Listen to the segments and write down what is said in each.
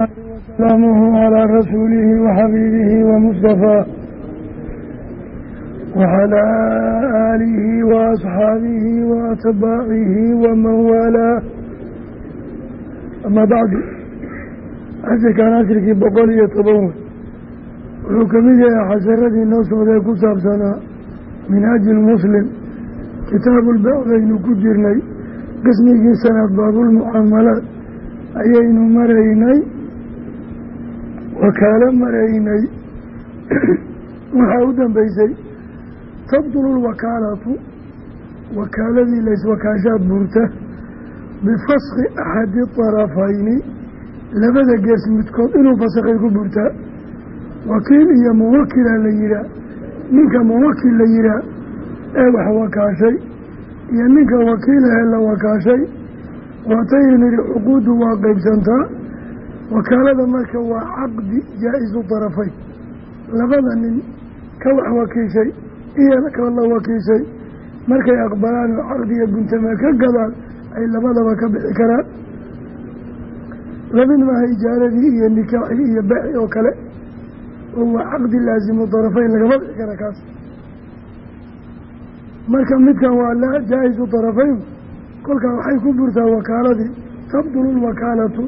wasalaamuhu calaa rasuulihi waxabiibihi wamustafaa wacalaa aalihi wa asxaabihi wa atbaacihi waman waalaa ama bacdu casharkan casharkii boqol iyo toban wey wuxuu ka mid yahay casharadii noo socday ku saabsanaa minhaaji muslim kitaabu lbacdaynu ku jirnay qismigii sanaad baabulmucaamalaad ayaynu maraynay wakaalo maraynay. Waxaa u dambeysay tabdulu lwakaalatu wakaaladii layswakaashaad buurta bifaski axadi طarafayni labada gees midkood inuu fasakhay ku burtaa wakiil iyo muwakila la yihaa ninka muwakil la yihaa ee wax wakaashay iyo ninka wakiilahe la wakaashay waataynu nidhi cuquuddu waa qeybsantaa wakaalada marka waa caqdi jaa-isu darafayn labada nin ka wax wakiishay iyo ka la wakiishay markay aqbalaan oo caqdiga guntama ka gadaan ay labadaba ka bixi karaan. Lamid maaha ijaaradii iyo nikaaxii iyo beeci oo kale oo waa caqdi laasimu darafayn lagama bixi kara kaas marka midkan waa laa jaa-isu darafayn. Kolkaa waxay ku burtaa wakaaladii tabdulu lwakaalatu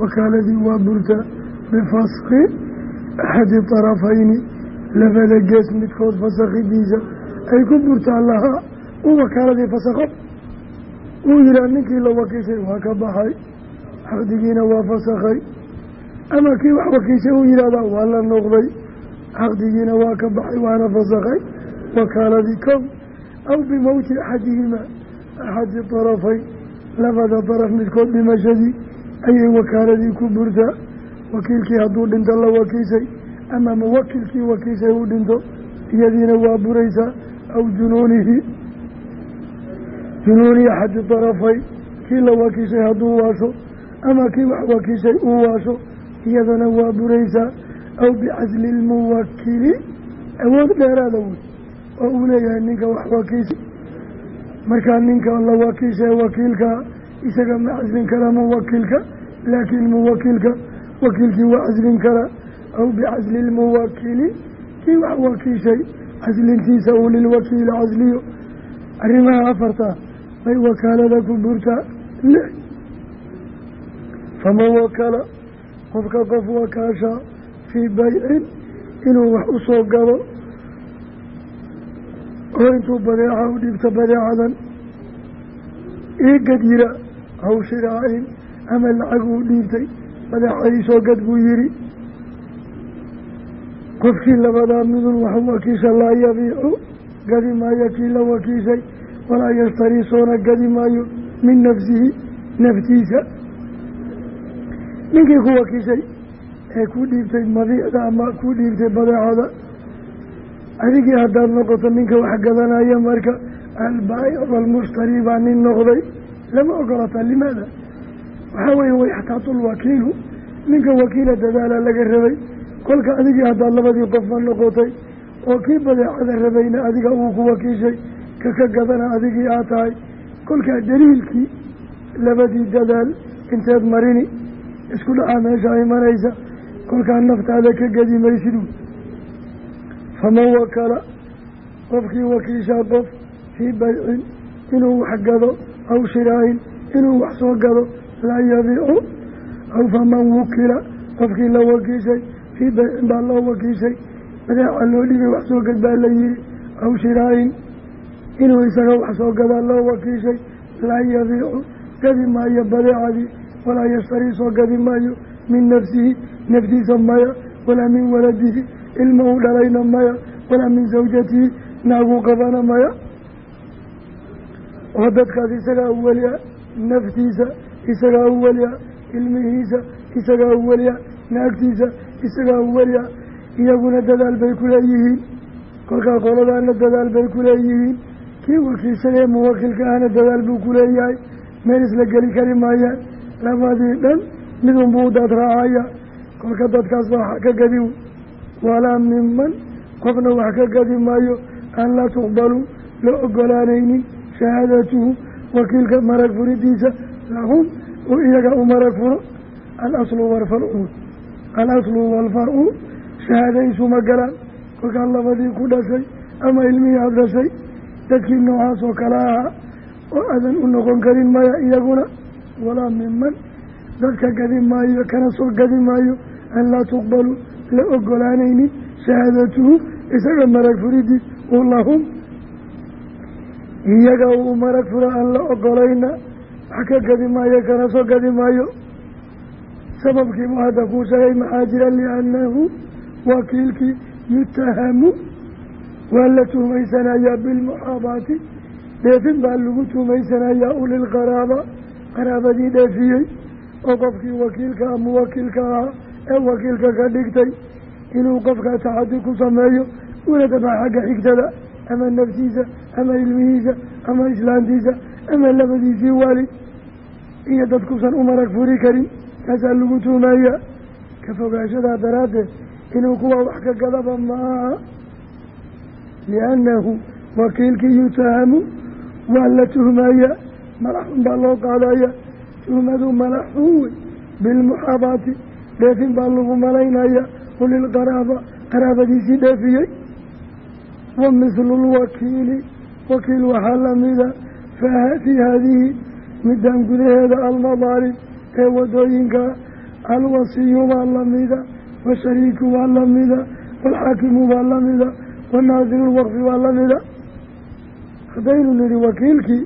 wakaaladii waa burtaa bifaski axadi darafayni. Labada gees midkood fasakhidiisa ay ku burtaa lahaa u wakaaladii fasakho uu yihaa ninkii la wakiishay waa ka baxay. Caqdigiina waa fasakhay ama kii wax wakiishay uu yihahdaa waa la noqday. Caqdigiina waa ka baxay waana fasakhay wakaaladii kow aw bimowti axadihima axadi darafayn labada daraf midkood dhimashadii ayay wakaaladii ku burtaa wakiilkii hadduu dhinto la wakiishay ama muwakilkii wakiishay uu dhinto iyadiina waa buraysaa aw junuunihi junuuni axadi darafayn kii la wakiishay hadduu waasho ama kii wax wakiishay uu waasho iyadana waa buraysaa aw bicasli lmuwakili awood dheeraada wey oo uu leeyahay ninka wax wakiishay markaa ninka la wakiishay wakiilka isaga ma caslin kara muwakilka laakiin muwakilka wakiilkii waa caslin kara aw bicasli lmuwakili kii wax wakiishay caslintiisa uu lilwakiili casliyo arrimaha afarta bay wakaalada ku burtaa lix faman wakala qofka qof wakaasha fii baycin inuu wax u soo gado oo intuu badeeca u dhiibto badeecadan ii gad yira ama lacag uu dhiibtay. Badeecadii soo gad buu yidhi qofkii labadaa midun wax wakiisha laa yabiicu gadi maayo kii la wakiishay. Walaa yashtarii soona gadi maayo min nafsihi naftiisa. Ninkii ku wakiishay ee ku dhiibtay mabiicda ama ku dhiibtay badeecada adigii haddaad noqoto ninka wax gadanaya marka albaa'ic walmushtari baa nin noqday. Lama ogolata limaada? Waxaa weeye wayxtaatu lwakiilu ninka wakiila dadaala laga rabay. Kolka adigii haddaad labadii qofma noqotay oo kii badeecada rabayna adiga uu ku wakiishay ka ka gadana adigii aad tahay. Kolkaa daliilkii labadii dadaal inteed marini isku dhacaa meesha imanaysa kolkaa naftaada ka gedi maysid faman wakala qofkii wakiishaa qof fii baycin inuu wax gado aw shiraayin inuu wax soo gado laa yabiicu aw faman wukila qofkii la wakiishay fii baycin baa loo wakiishay badeeca loo dhibay wax soo gad baa la yihi aw shiraayin inuu isaga wax soo gadaa loo wakiishay laa yabiicu gadi maayo badeecadii walaa yashtarii soo gadi maayo min nafsihi naftiisa maya walaa min waladihi ilma uu dhalayna maya walaa min zawjatihi naaguu qabana maya. Oo dadkaas isagaa u weliya naftiisa isagaa u weliya ilmihiisa isagaa u weliya naagtiisa isagaa u weliya iyaguna dadaal bay ku leeyihiin. Kolkaa qoladaana dadaal bay ku leeyihiin. Kii wakiilsadee muwakilka ahna dadaal buu ku leeyahay. Meel isla geli kari maayaan. Labadii dhan midunbuu dad raacaya. Kolka dadkaas wax ka gadi walaa miman qofna wax ka gadi maayo aan laa tuqbalu la ogolaanaynin shahaadatuhu wakiilka marag furidiisa lahum iyaga u marag furo. Alaslu walfarcu alaslu walfarcu shahaadaysuma galaan. Kolkaa labadii ku dhashay ama ilmihii aada dhashay dadkii noocaas oo kale ahaa oo aadan u noqon karin maya iyaguna. Walaa miman dadka gadi maayo kana soo gadi maayo an laa tuqbalu la ogolaanaynin shahaadatuhu isaga marag furidiis u lahum. Iyaga uu marag furo aan la ogolayna wax ka gadi maayo kana soo gadi maayo. Sababkiibuu hadda kuu sheegay maxaa jira liannahu wakiilkii yutahamu. Waa la tuhmaysanayaa bilmuxaabaati dheefin baa lagu tuhmaysanayaa ulilqaraaba qaraabadii dheefiyey. Oo qofkii wakiilka ama wakiilka ahaa ee wakiilka ka dhigtay inuu qofka tacadi ku sameeyo una dabaa xagga xigtada ama naftiisa ama ilmihiisa ama islaantiisa ama labadiisii waalid iyo dad kusan u marag furi karin taasaa lagu tuhmayaa ka fogaanshadaa daraaddeed inuu kuwa wax ka gadaba maaha liannahu wakiilkii yutahamu waa la tuhmayaa. Malaxun baa loo qaadaya tuhmadu malaxun wey bilmuxaabaati dheefin baa lagu malaynaya ulilqaraaba qaraabadiisii dheefiyey. Wa mislu lwakiili wakiil waxaa lamida fii haadihi midaan gudaheeda almadaalib ee waddooyinka alwasiyu baa lamida washariiku baa lamida walxaakimu baa lamida wanaadiru lwaqfi baa lamida haddaynu nidhi wakiilkii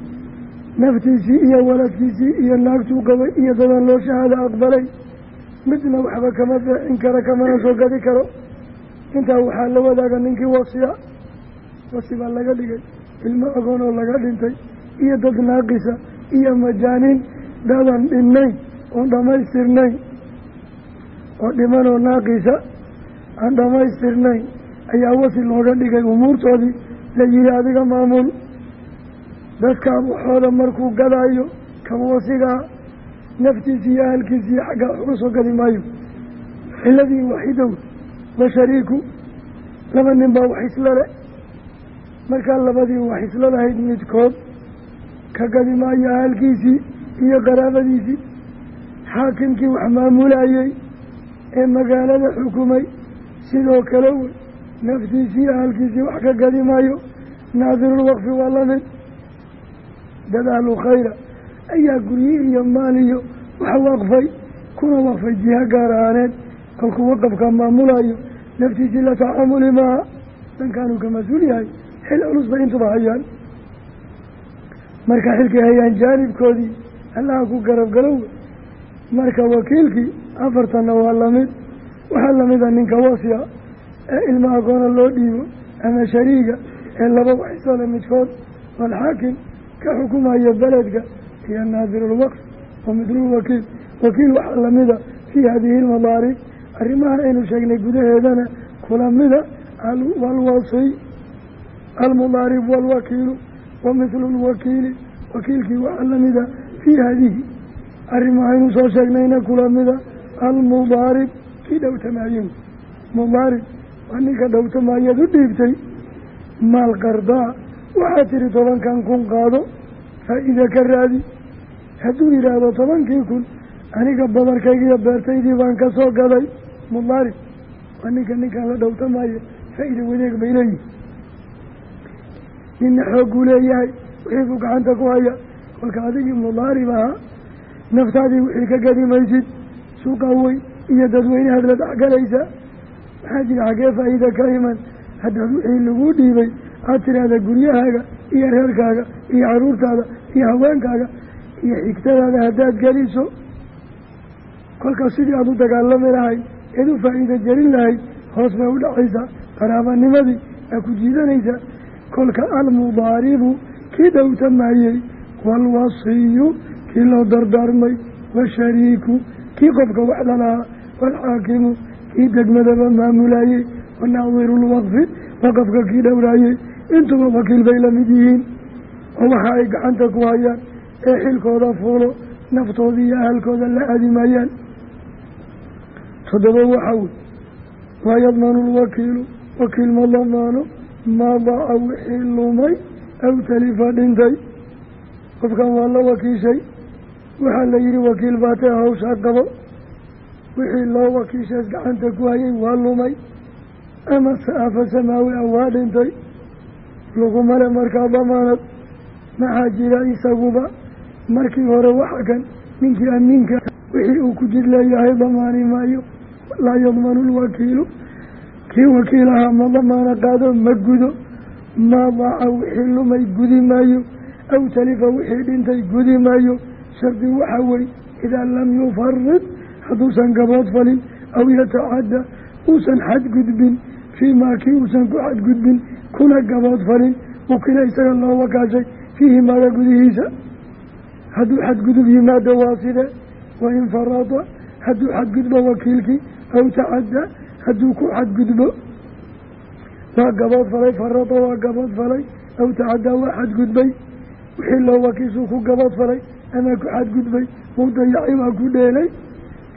naftiisii iyo waladkiisii iyo naagtuu qabay iyo dadaan loo shahaada aqbalay midna waxba kama beecin kara kamana soo gadi karo. Intaa waxaa la wadaaga ninkii wasiya. Wasi baa laga dhigay ilmo agoon oo laga dhintay iyo dad naaqisa iyo majaaniin dadan dhinnayn oon dhammaystirnayn oo dhimanoo naaqisa aan dhammaystirnayn ayaa wasi looga dhigay umuurtoodii la yihi adiga maamul. Dadka waxooda markuu gadaayo kan wasigaa naftiisi iyo ahalkiisi iyo xaggaa waxuga soo gadi maayo. Ciladii waxidow wa shariiku laba nin baa wax isla le markaa labadii wax isla lahayd midkood ka gadi maayo ahalkiisii iyo qaraabadiisii. Xaakimkii wax maamulayey ee magaalada xukumay sidoo kale wey naftiisii ahalkiisii wax ka gadi maayo. Naadirulwaqfi waa la mid dadaalu khayra ayaa guryi iyo maal iyo wax waqfay kuna waqfay jiha gaar ahaaneed kolkuu waqafka maamulayo naftiisii la tacaamuli maaha dankaanuu ka mas'uul yahay xil culus bay intuba hayaan. Marka xilkay hayaan jaanibkoodii allaha ku garabgalo wey marka wakiilkii afartanna waa la mid waxaa lamida ninka wasya ee ilma agoona loo dhiibo ama shariiga ee laba waxisole midkood walxaakim ka xukumaya beledka iyo naadirulwaqf wa midlulwakiil wakiil. Waxaa lamida fii hadihi almadaarib arrimaha aynu sheegnay gudaheedana kulamida walwasiy almudaarib waalwakiilu wa mithlu lwakiili wakiilkii waxaa lamida fii hadihi. Arrimahaynu soo sheegnayna kulamida almudaarib kii dhowtamaaye mudaarib waa ninka dhowtamaayaad u dhiibtay. Maal qardaa waxaad tiri tobankan kun qaado faa-iida ka raadi hadduu yidhaahdo tobankii kun aniga badarkaygiiyo beertaydii baan ka soo gaday mudaarib waa ninka ninkan la dhowtamaayo faa-ida wadeeg bay leeyihi ninna xoogguu leeyahay wixii buu gacanta ku haya kolka adigii mudaarib ahaa naftaadii wixii ka gadi maysid. Suuqa weyn iyo dadweynahaad la dhexgalaysa maxaa jira xaggee faa-iida ka iman? Haddaad wixii lagu dhiibay aada tiraahda guryahaaga iyo reerkaaga iyo caruurtaada iyo haweenkaaga iyo xigtadaada haddaad geliso. Kolkaas sidii aada u dagaalami lahayd eed u faa-iida jelin lahayd hoos bay u dhacaysaa qaraabanimadii aa ku jiidanaysaa. Kolka almudaaribu kii dhowtamayey waalwasiyu kii loo dardaarmay washariiku kii qofka wax lalahaa waalxaakimu kii degmadaba maamulayey wanaadiru lwaqfi waqafka kii dhowraayey. Intuba wakiil bay la mid yihiin oo waxa ay gacanta ku hayaan ee xilkooda fuulo naftooda iyo ahalkooda la aadimayaan toddoba waxa wey waa yadmanu lwakiilu wakiil ma damaano maa daca wixii lumay aw talifa dhintay. Qofkan waa la wakiishay. Waxaa la yihi wakiil baatee hawshaa qabo. Wixii loo wakiishaas gacanta ku hayay waa lumay. Ama saafa samaawi a waa dhintay. Lagumale markaa damaanad. Maxaa jira isaguba markii hore waxa kan ninkii amiinka wixii uu ku jid leeyahay damaani maayo laa yadmanu lwakiilu. Kii wakiilahaa ma damaana qaado ma gudo. Maa daaca wixii lumay gudi maayo. Aw talifa wixii dhintay gudi maayo. Shardi waxaa wey idaa lam yufarid hadduusan gabood falin aw yatacadda uusan xadgudbin fii maa kii uusan ku xadgudbin kuna gabood falin. Wakila isaga loo wakaashay fiihi maaga gudihiisa hadduu xadgudub yimaado waa side wain farada hadduu xadgudbo wakiilkii aw tacadda. Hadduu ku xadgudbo waa gabood falay. Farada waa gabood falay. Aw tacaddaa waa xadgudbay. Wixii loo wakiishuu ku gabood falay ama ku xadgudbay. Wuu dayacay waa ku dheelay.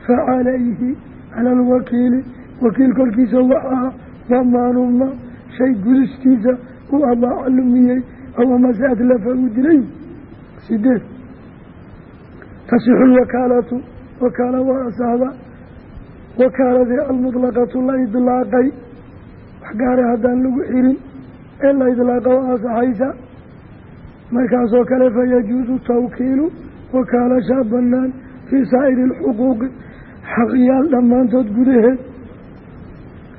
Fa calayhi cala alwakiili wakiil kolkiisa waxaa damaanuma shay gudistiisa u adaaca lumiyey aw amase uu tasixu lwakaalatu wakaala waa asaxda wakaaladii almutlaqatu la idlaaqay wax gaara haddaan lagu xirin ee la idlaaqa waa asaxaysa markaasoo kale fayajuusu tawkiilu wakaalashaa banaan fii saa'iri alxuquuqi xaqyaal dhammaantood gudaheed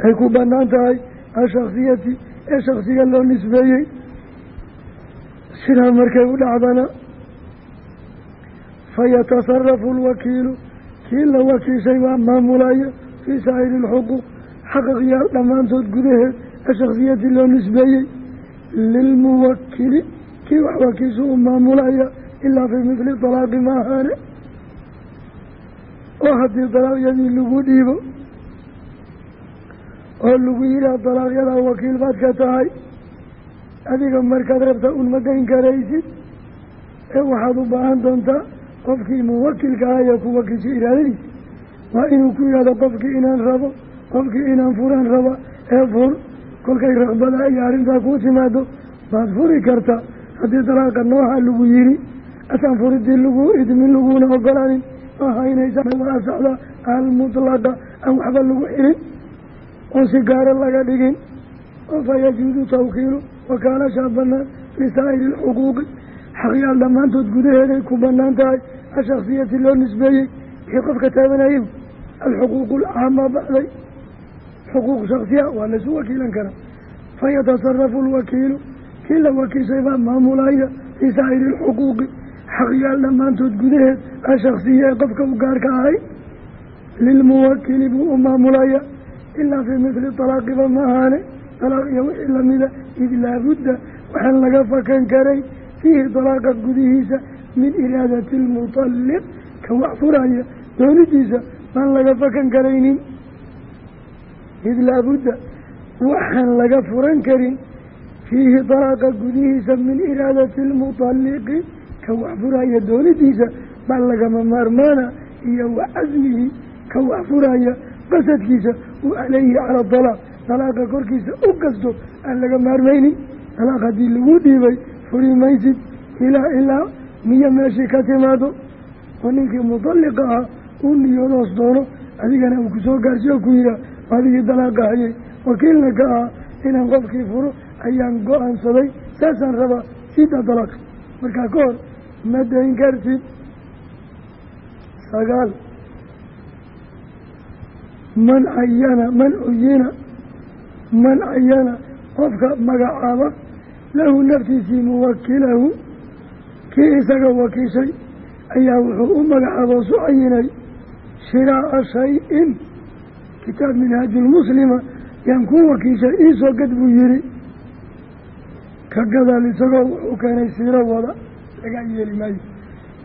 ay ku bannaan tahay ashaksiyati ee shaksiga loo nisbeeyey sidaa markay u dhacdana fayatasarafu alwakiilu kii la wakiishay baa maamulaya fii saa'iri alxuquuq xaqaqyaal dhammaantood gudaheed ashaksiyati loo nisbeeyey lilmuwakili kii wax wakiisha u maamulaya ilaa fii mithli dalaaqi ma ahaane oo haddii dalaaqyadii lagu dhiibo oo lagu yihaha dalaaqyadaa wakiil baad ka tahay adiga markaad rabta un ma dayn karaysid ee waxaad u baahan doontaa qofkii muwakilka ah ee ku wakiisha iraadadiisa waa inuu ku yihahdo qofkii inaan rabo qofkii inaan furaan raba ee fur. Kolkay raqbada iyo arrintaa kuu timaado baad furi karta. Haddii dalaaqa nooha lagu yiri asaan furidii lagu idmin laguna ogolaanin ma haynaysa waa asaxda almutlaqa aan waxba lagu xirin oon si gaaro laga dhigin fa yajuudu tawkiilu wakaalashaa banaan lisaa'iri alxuquuqi xaqyaal dhammaantood gudaheeday ku bannaan tahay ashaksiyati loo nisbeeyey wixii qofka taabanayay alxuquuqu alcaama baxday xuquuq shaksiya waa laysu wakiilan karaa. Fayatasarafu alwakiilu kii la wakiishay baa maamulaya fii saa'iri alxuquuqi xaqyaal dhammaantood gudaheed ashaksiya ee qofka u gaarka ahay. Lilmuwakili buu u maamulaya ilaa fii mithli talaaqiba ma ahaane. Talaaq iyo wixii lamida id laabudda waxaan laga fakan karay fiihi dalaaqa gudihiisa min iraadati almutalliq ka wax furaya doonidiisa maan laga fakan karaynin. Id laabudda waxaan laga furan karin. Fiihi dalaaqa gudihiisa min iraadati almutalliqi ka wax furaya doonidiisa baa lagama maarmaana iyo wa casmihi ka wax furaya qasadkiisa u caleyhi cala dalaaq dalaaqa korkiisa u kasto aan laga maarmaynin. Dalaaq haddii lagu dhiibay furi ilaa ilaa miyo meeshii ka timaado oo ninkii mudalliqa ah uu niyoodoos doono adigana uu ku soo gaarsiyo ku yihaa adigii dalaaqa hayay wakiilna ka ah inaan qofkii furo ayaan go'aansaday saasaan rabaa sida dalaaq markaa ka hor ma dayn kartid. Sagaal. Man cayana man cuyina man cayana qofka magacaaba lahu naftiisii muwakilahu kii isaga wakiishay ayaa wuxuu u magacaabo su cayinay shiraa'a shay-in kitaab minhaajulmuslima yaan ku wakiishay iisoo gad buu yihi ka gadaal isagoo wuxuu keenay siiro wada laga yeeli maayo.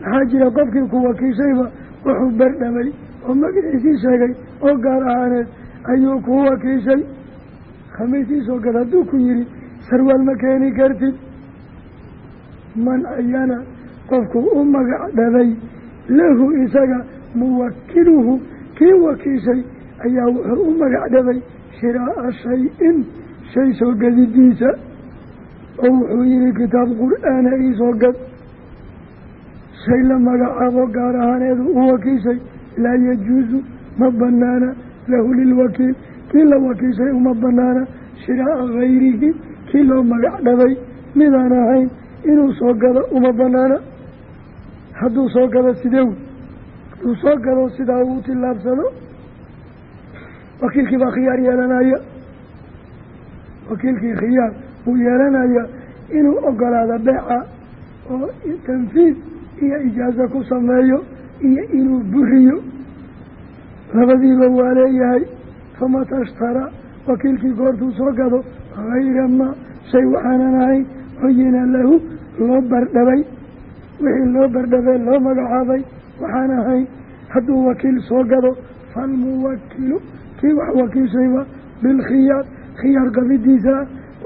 Maxaa jira qofkii ku wakiishayba wuxuu berdhamay oo magaciisii sheegay oo gaar ahaaneed ayuu ku wakiishay khamiisiisoo gad hadduu ku yihi sarwaal ma keeni kartid man ayana qofku u magac dhabay lahu isaga muwakiluhu kii wakiishay ayaa wuxuu u magac dhabay shiraa'a shay-in shay soo gadidiisa oo wuxuu yihi kitaab qur'aana iisoo gad shay la magacaabo gaar ahaaneedu u wakiishay laa yajuusu ma banaana lahu lilwakiil kii la wakiishay uma banaana shiraa'a hayrihi kii loo magac dhabay midaan ahayn inuu soo gado uma banaana. Hadduu soo gado sidee wey hadduu soo gado sidaa uu tillaabsado? Wakiilkii baa khiyaar yeelanaya. Wakiilkii khiyaar uu yeelanaya inuu ogolaado beeca oo tanfiid iyo ijaazo ku sameeyo iyo inuu buriyo. Labadiiba waa leeyahay fama tashtara wakiilkii goortuu soo gado hayra ma shay waxaanan ahayn cuyina lahu loo bardhabay. Wixii loo bardhabay loo magacaabay. Waxaan ahayn hadduu wakiil soo gado falmuwakilu kii wax wakiishayba bilkhiyaar khiyaar qabidiisa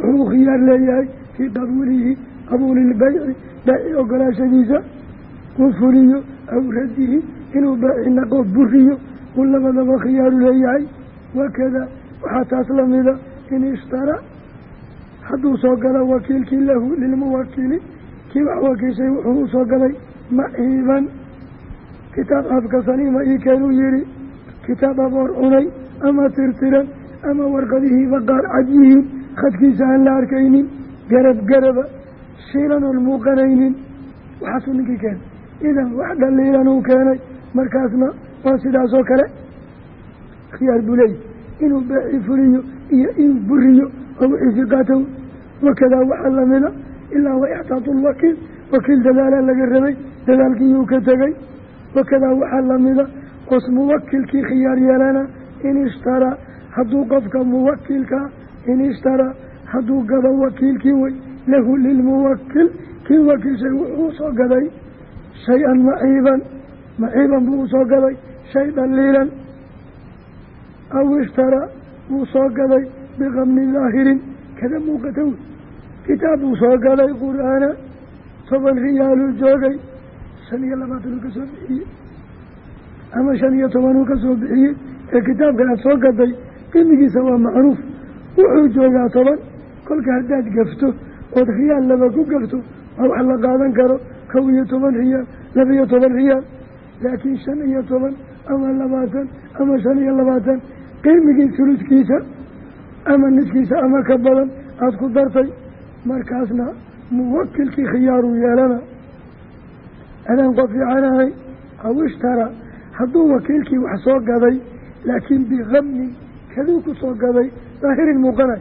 wuxuu khiyaar leeyahay fii qabuulihi qabuulilbayci baaci ogolaashadiisa uu fuliyo aw radihi inuu baaci naqo buriyo uu labadaba khiyaaru leeyahay. Wakada waxaa taas lamida in ishtara hadduu soo galo wakiilkii lahu lilmuwakili kii wax wakiishay wuxuu u soo galay maciiban kitaab afka saliima ii keenuu yihi kitaab aboor cunay ama tirtiran ama warqadihiiba qaar cad yihiin. Khadkiisa aan la arkaynin garab garaba shiilan oon muuqanaynin. Waxaasuu ninkii keenay. Idan wax dhaliilan uu keenay. Markaasna waa sidaas oo kale khiyaar buu leeyahy inuu beeci fuliyo iyo inuu buriyo oo wixiisi qaatow wakadaa waxaa lamida ilaa wa ixtaatu lwakiil wakiil dadaalaa laga rabay dadaalkiiyuu ka tegay wakadaa waxaa lamida os muwakilkii khiyaar yeelana in ishtaraa hadduu qofka muwakilkaa in ishtaraa hadduu gado wakiilkii wey lahu lilmuwakil kii wakiilshay wuxuu u soo gaday shay-an maciiban maciiban buu u soo gaday shay dhaliilan aw ishtaraa wuu soo gaday biqamni daahirin kada muuqata wey kitaab buu soo gaday qur'aana toban riyaaluu joogay shan iyo labaatan uu ka soo bixiyey ama shan iyo toban uu ka soo bixiyey ee kitaabkan aada soo gaday qiimigiisa waa macruuf wuxuu joogaa toban kolka haddaad gafto ood riyaal laba ku gafto waa wax la qaadan karo kow iyo toban riyaal laba iyo toban riyaal laakiin shan iyo toban ama labaatan ama shan iyo labaatan qiimigii suluskiisa ama niskiisa ama ka badan aada ku dartay. Markaasna muwakilkii khiyaaruu yeelana adaan qof fiicanahay aw ishtara hadduu wakiilkii wax soo gaday laakiin biqamnin kaduu ku soo gaday daahirin muuqanay.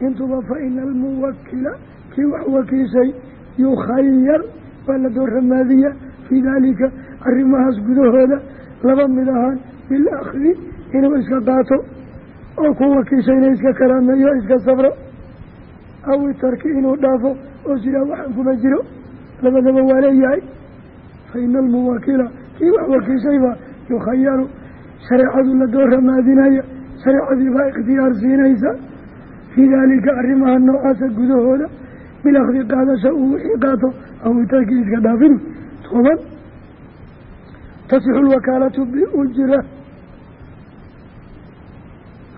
Intuba fa ina almuwakila kii wax wakiishay yukhayar waa la dooramaadiya fii daalika arrimahaas gudahooda laba mid ahaan bilakdi inuu iska qaato oo ku wakiishayna iska karaameeyo iska sabro. Aw itarki inuu dhaafo oo sidaa waxaan kuma jiro. Labadaba waa leeyahay. Fa ina almuwakila kii wax wakiishayba yukhayaru shareecadu la dooramaadinaya shareecadii baa ikhtiyaar siinaysa. Fii daalika arrimaha noocaasa gudahooda. Bilakdi qaadasha uu wixii qaato aw itarki iska dhaafin. Toban tasixu lwakaalatu biujra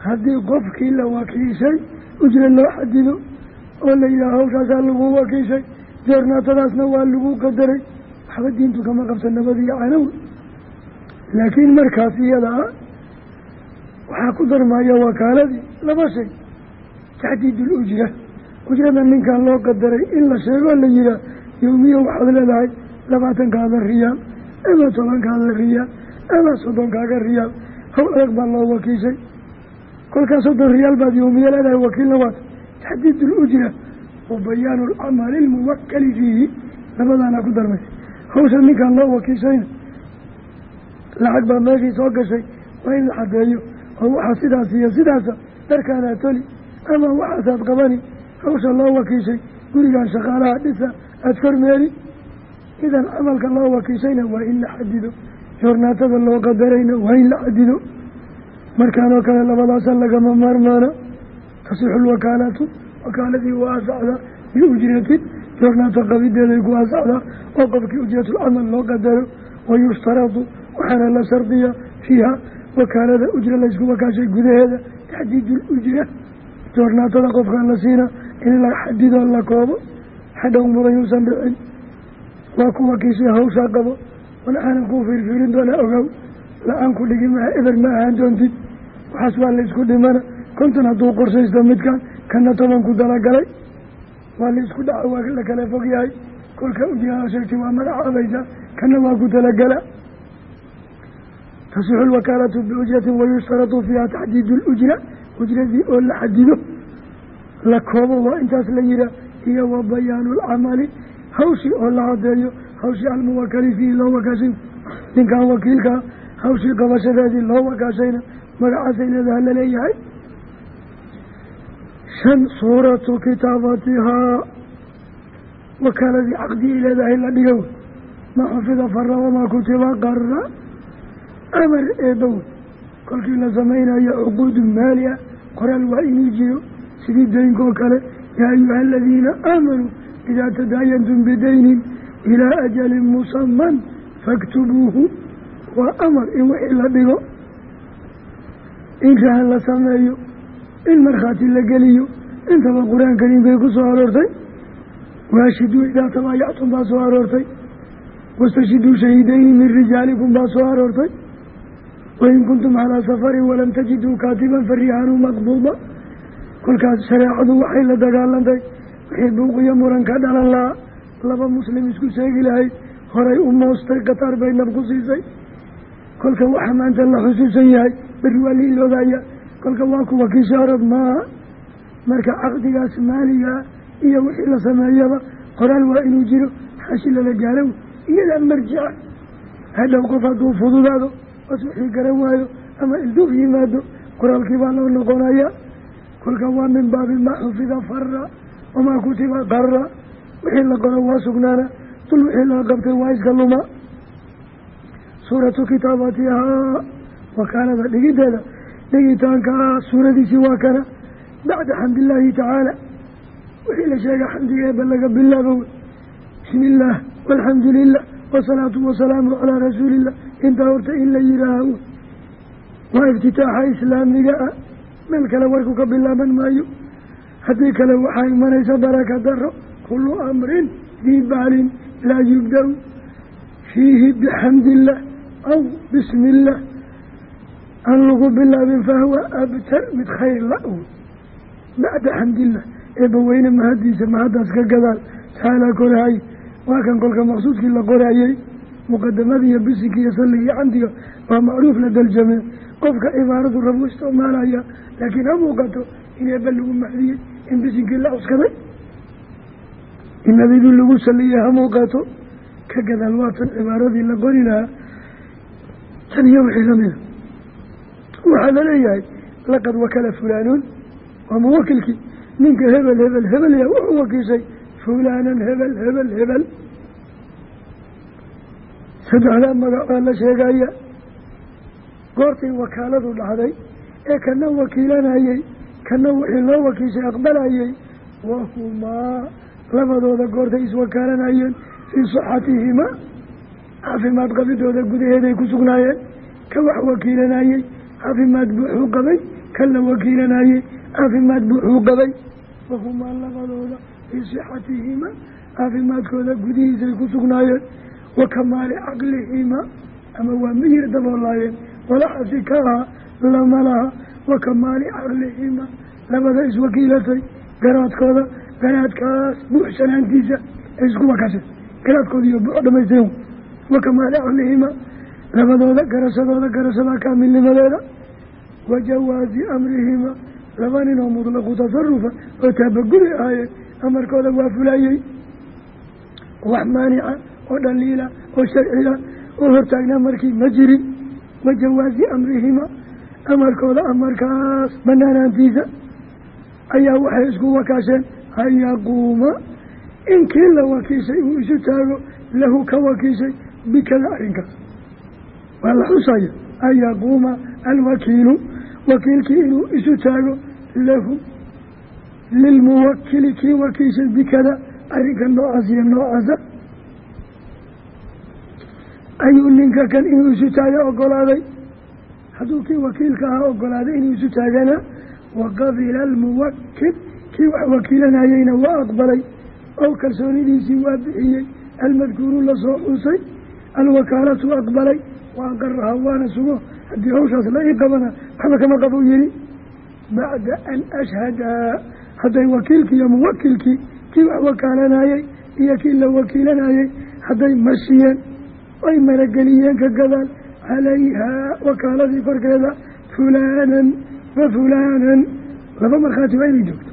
haddii qofkii la wakiishay ujra loo xadido oo la yidhaha hawshaasaa lagu wakiishay joornaatadaasna waa lagu qadaray. Waxba diintu kama qabsan nabadiyo canow. Laakiin markaas iyada ah waxaa ku darmaya wakaaladii laba shay. Taxdiidul ujra. Ujrada ninkan loo qadaray in la sheegoo la yihaah yowmiya waxaad leedahay labaatankaada riyaal ama tobankaada riyaal ama soddonkaaga riyaal. Hawl adag baa loo wakiishay kolkaa soddon riyaal baad yowmiya leedahay wakiilna waad taxdiid ulujra wa bayaanu alcamali almuwakali fiihi. Labadaana ku darmaysa hawsha ninkan loo wakiishayna lacag baa meeshii soo gashay waa in la xadeeyo oo waxaa sidaas iyo sidaasa darkaanaa toli ama waxaasaad qabani hawsha loo wakiishay gurigan shaqaalaha dhisa aada kormeeri idan camalka loo wakiishayna waa in la xadido joornaatada loo qadarayna waa in la xadido markaanoo kale labadaasa lagama maarmaana tasixu lwakaalatu wakaaladii waa asaxdaa biujratin joornaata qabideeday ku asaxdaa oo qofkii ujratulcamal loo qadaro wayushtaradu waxaana la shardiya fiiha wakaalada ujra laysku wakaashay gudaheeda taxdiidu lujra joornaatada qofkan la siina in la xadido la koobo xadhow mudan yuusan dhicin waa kuwa kiisii hawshaa qabo wan aanan kuu fiirfiirin doona ogow la'aan ku dhigi maha eber ma ahaan doontid. Waxaas waa la isku dhimana. Konton hadduu qorsaysto midkan kana toban ku dalagalay. Waa la isku dhaca waa la kala fog yahay. Kolka ujihaa sheegtay waa magacaabaysa kana waa ku talagala tasixu lwakaalatu biujratin wayushtaratu fiiha taxdiidu lujra ujradii oo la xadido la koobo waa intaas la yihaa iyo wa bayaanu lcamali hawshii oo la cadeeyo hawshii almuwakali fiihi loo wakaashay ninkan wakiilkaa hawshii qabashadeedii loo wakaashayna magacaasay leedaha la leeyahay shan suuratu kitaabatihaa. Wakaaladii caqdigay leedahay la dhiga wey ma xufida fara wamaa kutiba qara amar eebbow kolkii la samaynayo cuquudu maali ah. Qoraal waa inuu jiro sidii daynkoo kale yaa ayuha aladiina aamanuu idaa tadaayantum bidaynin ilaa ajalin musaman faktubuuhu waa amar in wixii la dhigo in rahan la sameeyo in markhaati la geliyo. Intaba qur'aan kariim bay ku soo aroortay. Waashiduu idaa tabaayactum baa soo aroortay. Wastashiduu shahiidayni min rijaalikum baa soo aroortay. Wain kuntum calaa safarin walam tajiduu kaatiban farihaanu maqbuuda kolkaas shareecadu waxay la dagaalantay. Wixii buuqiyo muran ka dhalan lahaa. Laba muslim isku sheegi lahayd. Horay u moostay kataar bay nab ku siisay kolka waxaa maanta la xusuusan yahay beri waa la iloobaya kolka waa kuwa kishaarad maaha marka caqdigaas maaligaa iyo wixii la sameeyaba qoraal waa inuu jiro xashi lala gaaro iyadaa marjica hadhow qof hadduu fududaado os wixii garan waayo ama ilduuf yimaado qoraalkii baa loo noqonaya. Kolka waa min baabi maa xufida fara wamaa kutiba qara wixii la qoro waa sugnaana dul wixii laga qabtay waa iska luma suuratu kitaabatihaa wakaalada dhigiteeda dhigitaanka suuradiisii waa kana. Bacda xamdillaahi tacaala wixii la sheega xamdiga eeba laga bilaabo. Bismi illaah walxamdu lilah wasalaatu wasalaamu calaa rasuulillah. Intaa horta in la yihaaho waa iftitaaxa islaamiga ah. Meel kale warku ka bilaaban maayo. Haddii kale waxaa imanaysa baraka daro kullu amrin dii baalin laa yubda-u. Fiihi bixamdi aw bismi illah aan lagu bilaabin fahuwa abtar mid khayr la-w bacda xamdillah eebbaweyne mahadiisa mahaddaas ka gadaal taalaa korahay waa kan kolka maqsuudkii la qorayey muqadamada iyo bisinka iyo salliga iyo camdiga waa macruuf la daljame qofka cibaaradu rabu isticmaalaya laakiin ha muuqato in eebba lagu mahdiyey in bisinkii la cuskaday in nabidii lagu saliyey ha muuqato ka gadaal waatan cibaaradii la qori lahaa tan iyo wixii lamida waxaa la leeyahay laqad wakala fulaanuun. Waa muwakilkii ninka hebel hebel hebel ya wuxuu wakiishay fulaanan hebel hebel hebel. Saddexdaa magacaa la sheegaya. Goortay wakaaladu dhacday ee kana wakiilanayey kana wixii loo wakiishay aqbalayey wahumaa labadooda goortay iswakaalanayeen fii sixatihimaa caafimaad qabidooda gudaheeday ku sugnaayeen ka wax wakiilanayey caafimaad buuxuu qabay kan la wakiilanayey caafimaad buuxuu qabay. Wahumaa labadooda fii sixatihimaa caafimaadkooda gudihiisay ku sugnaayeen. Wa kamaali caqlihimaa ama waa miyir daboolaayeen walaxasi ka aha lama laha. Wa kamaali caqlihimaa labada iswakiilatay garaadkooda garaadkaas buuxsanaantiisa ay isku wakasheen garaadkooda iyo buuxo dhamaysteen wa kamaali caqlihimaa labadooda garashadooda garashada kaamilnimadeeda wa jawaazi amrihima laba nin oo mutlaqu tasarufa oo taabaguri ahaayeen amarkooda waa fulayey wax maanica oo dhaliila oo sharciya oo hortaagnaa markii ma jirin wa jawaazi amrihima amarkooda amarkaas banaanaantiisa ayaa waxay isku wakaasheen an yaquuma la wakiishay uu isu taago lahu ka wakiishay bikada arrinkaas waa la xusaya an yaquuma alwakiilu wakiilkii inuu isu taago lahu lilmuwakili kii wakiishay bikada arrinka noocaas iyo noocaasa ayuu ninka kan inuu isu taaga ogolaaday hadduu kii wakiilka ahaa ogolaaday inuu isu taagana waqabila almuwakil kii wax wakiilanayeyna waa aqbalay oo kalsoonidiisii waa bixiyey almadkuuru la soo xusay alwakaalatu aqbalay wa aqaraha waana sugo. Haddii hawshaas la ii qabana waxba kama qabo yihi bacda an ashhada hadday wakiilkii iyo muwakilkii kii wax wakaalanayey iyo kii la wakiilanayey hadday mashiyeen ay marageliyeen ka gadaal calayhaa wakaaladii korkeeda fulaanan wa fulaanan. Laba markhaati waa inay joogto.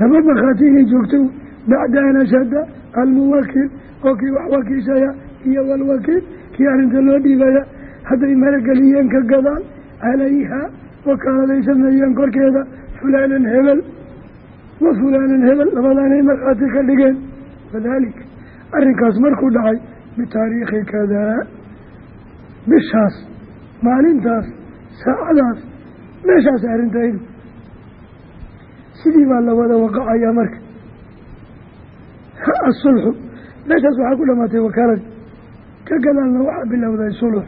Laba markhaati inay joogto. Bacda an ashhada almuwakil oo kii wax wakiishaya iyo walwakiil kii arrinta loo dhiibaya. Hadday marageliyeen ka gadaal calayhaa wakaaladay sameeyeen korkeeda fulaanan hebel. Wa fulaanan hebel labadaanay markhaati ka dhigeen. Wadaalika arrinkaas markuu dhacay bitaariikhi kadaa bishaas maalintaas saacadaas meeshaas arrintaydu sidii baa la wada waqacayaa marka. Asulxu meeshaas waxaa ku dhamaatay wakaaladi ka gadaalna waxaa bilowday sulux.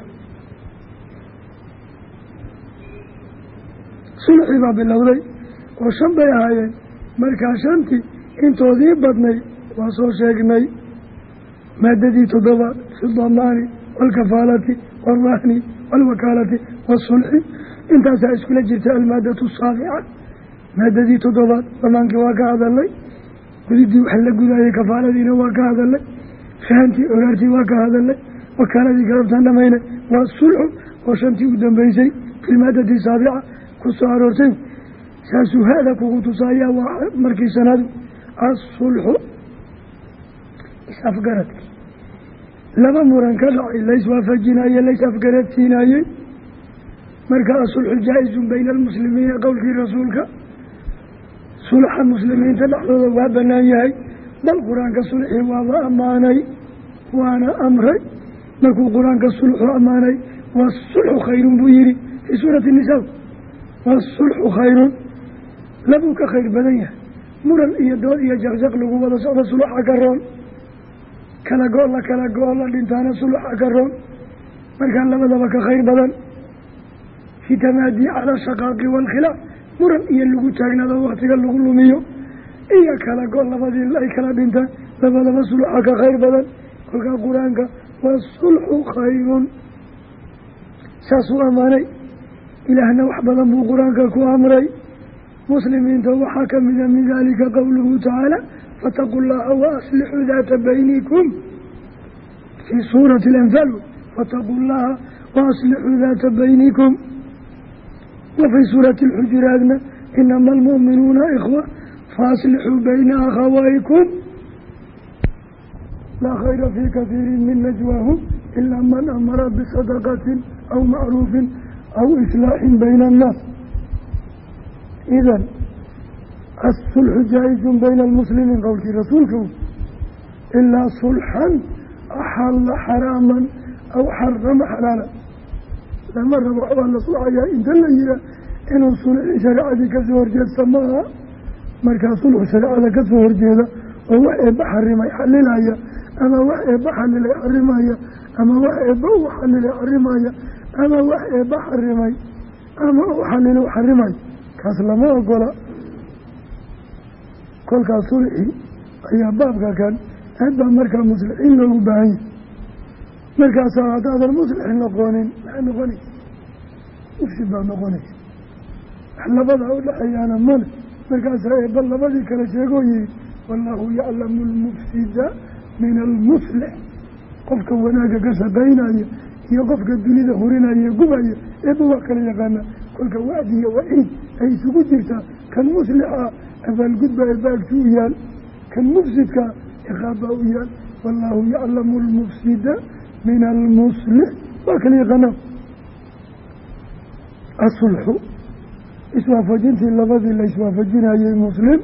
Sulxii baa bilowday. Oo shan bay ahaayeen. Markaa shantii intoodii badnay waa soo sheegnay. Maadadii toddobaad fi damaani waalkafaalati waalrahni waalwakaalati waasulxi intaasaa iskula jirta almaadatu saabica maadadii toddobaad damaankii waa ka hadalnay gudidii wax la gudaayay kafaaladiina waa ka hadalnay fahantii oraartii waa ka hadalnay wakaaladii galabtaan dhamaynay waa sulxu oo shantii u dambeysay fi lmaadati saabica ku soo aroortay. Saasuu haada kugu tusaaya waa markii sanadu asulxu is-afgaradki laba muran ka dhacay layswaafajinaye lays afgaradsiinayey marka asulxu jaa-izun bayna almuslimiina qowlkii rasuulka sulxa muslimiinta dhexdooda waa banaan yahay. Bal qur'aanka sulxii waaba ammaanay waana amray. Markuu qur'aanka sulxu ammaanay waasulxu khayrun buu yihi fii suurati nisaa. Waasulxu khayrun. Labuu ka khayr badan yahay. Muran iyo dood iyo jaqjaq lagu wada socdo suluxa ka roon. Kala go- la kala go-o la dhintaana suluxa ka roon. Markaan labadaba ka khayr badan. Fi tamaadii shaqaaqi waalkhilaaf muran iyo lagu taagnaado waktiga lagu lumiyo. Iyo kala go- labadii ay kala dhintaan. Labadaba suluxa ka khayr badan kolkaa qur'aanka waasulxu khayrun. Saasuu ammaanay. Ilaahna wax badan buu qur'aanka ku amray. Muslimiinta waxaa ka mida min dalika qowluhu tacaala fataquu llaha waaslixuu daata baynikum. Fii suurati alanfaal fataquu llaha waaslixuu daata baynikum wa fii suurati alxujuraatna inama almu'minuuna ikhwa faaslixuu bayna akhawaykum laa khayra fii katiiri min najwaahum ilaa man amara bisadaqatin aw macruufin aw islaaxin bayna annaas idan asulxu jaa-izun bayna almuslimiin qowlkii rasuulka ilaa sulxan axalla xaraaman aw xarama xalaala lama rabo waxbaa la sulxayaa inta la yihaa inuu sulxi shareecadii ka soo horjeedsa maaha markaa sulxu shareecada ka soo horjeeda oo wax eebba xarimay xalilaya ama wax eebba xalilay xarimaya ama wax eebba u xalilay xarimaya ama wax eebba xarimay ama u xalilo xarimay. Kaas lama ogola. Kolkaas sulxi ayaa baabka kan. Aad baa markaa muslixiin loogu baahan yahay markaasaa haddaadan muslix noqonin maxay noqonaysa mufsid baa noqonaysa wax labadaa udhexeeyaana male markaasaa eebba labadii kale sheegoo yihi wallaahu yaclamu almufsida min almuslix. Qofka wanaagga ka shaqaynaya iyo qofka dunida hurinaya gubaya eebba waa kala yaqaana. Kolka wacdi iyo waciid ay isugu jirtaa kan muslixa abaalgudba eebaagsi u yaal. Kan mufsidka ciqaab baa u yaal. Wallaahu yaclamu almufsida min almuslix waa kala yaqaanaa asulxu iswaafajintii labadii la iswaafajinayey muslim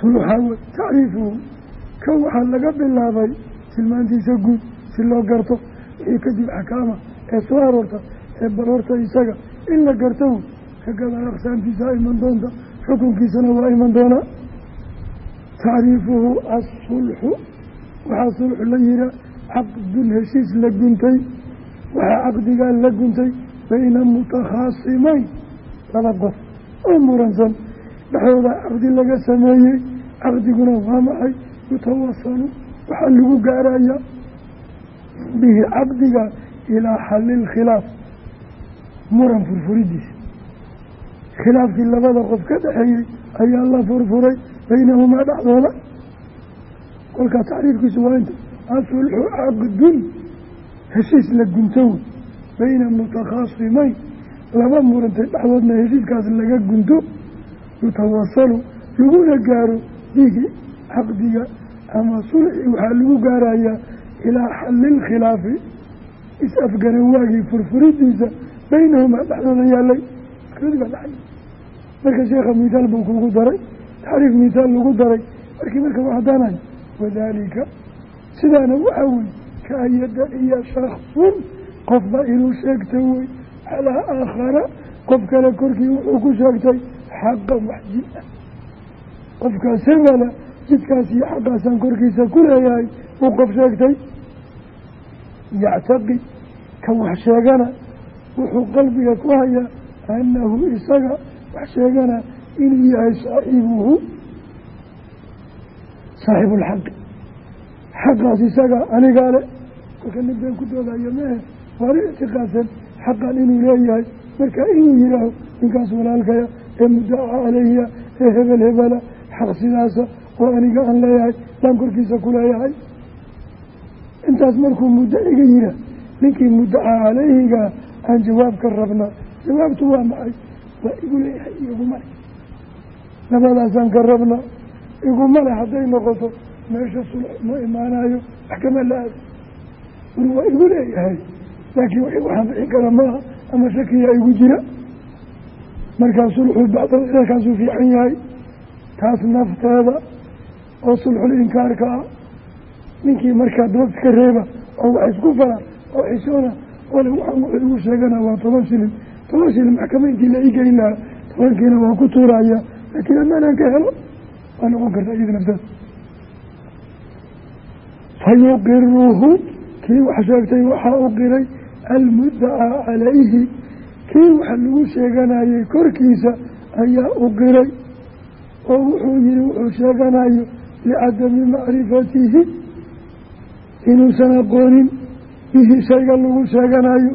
sulxa wey tacriifuhu kan waxaa laga bilaabay tilmaantiisa guud si loo garto wixii kadib axkaama ee soo aroorta ee baroorta isaga in la garto ka gadaal aqsaamtiisa iman doonta xukunkiisana waa iman doonaa tacriifuhu asulxu waxaa sulxu la yihaa caqdun heshiis la guntay waxaa caqdigaa la guntay bayna mutakhaasimeyn laba qof oo muransan dhexdooda caqdi laga sameeyey caqdiguna waa maxay? Yutawasanu waxaa lagu gaarayaa bihi caqdiga ilaa xalli lkhilaaf muran furfuridiisa khilaafkii labada qof ka dhexeeyey ayaa la furfuray baynahumaa dhexdooda kolkaa tacriifkiisu waa asulxu caqdun heshiis la gunto wey bayna mutakhaasimeyn laba murantay dhexdoodna heshiiskaas laga gunto yutawasalu laguna gaaro bihi caqdiga ama sulxi waxaa lagu gaarayaa ilaa xalli lkhilaafi is-afgaran waagii furfuridiisa baynahumaa dhexdooda dhacay marka sheekha mithaal buu kugu daray taxriif mithaal lagu daray markii marka waxdaanayo wadaalika sidaana waxaa wey ka an yadaciya shaksun qofba inuu sheegta wey. Calaa aakhara qof kale korkii wuxuu ku sheegtay xaqan wax jid ah qofkaas hebela jidkaas iyo xaqaasaan korkiisa ku leeyahay uu qof sheegtay. Yactaqid ka wax sheegana wuxuu qalbiga ku hayaa annahu isaga wax inuu yahay saaxibuhu saaxibulxaqi xaqaas isaga anigaa le kolka nin been ku doodayo mehe waana ictiqaadsan xaqan inuu leeyahay marka inuu yihaaho ninkaas walaalkaya ee muddaca caleyhiya ee hebel hebela xaq sidaasa oo aniga aan leeyahay baan korkiisa ku leeyahay intaas markuu muddo iga yihaa ninkii muddaca caleyhiga aan jawaab ka rabnaa jawaabtu waa maxay waa igu leeyahay iguma le labadaasaan ka rabnaa iguma le hadday noqoto meesha sulx ma imaanayo maxkama la aado war waa igu leeyahay laakiin wixii waxaan bixin kara maaha ama shakiyaa igu jira. Markaa sulxu bacdakaasuu fiican yahay taas nafteeda oo sulxul inkaarka ah. Ninkii markaa dood iska reeba oo wax isku fara oo xishoona ole waxaan wuxuu igu sheegana waa toban shilin. Toban shilin maxkama intii la igeyn lahaa tobankiina waa ku tuuraya laakiin amaanaan ka helo waa noqon karta iyada nafteeda fayuqiruhu kii wax sheegtay waxaa u qiray almuddacaa calayhi kii wax lagu sheeganayay korkiisa ayaa u qiray oo wuxuu yihi wuxuu sheeganayo licadami macrifatihi inuusan aqoonin bihi shayga lagu sheeganayo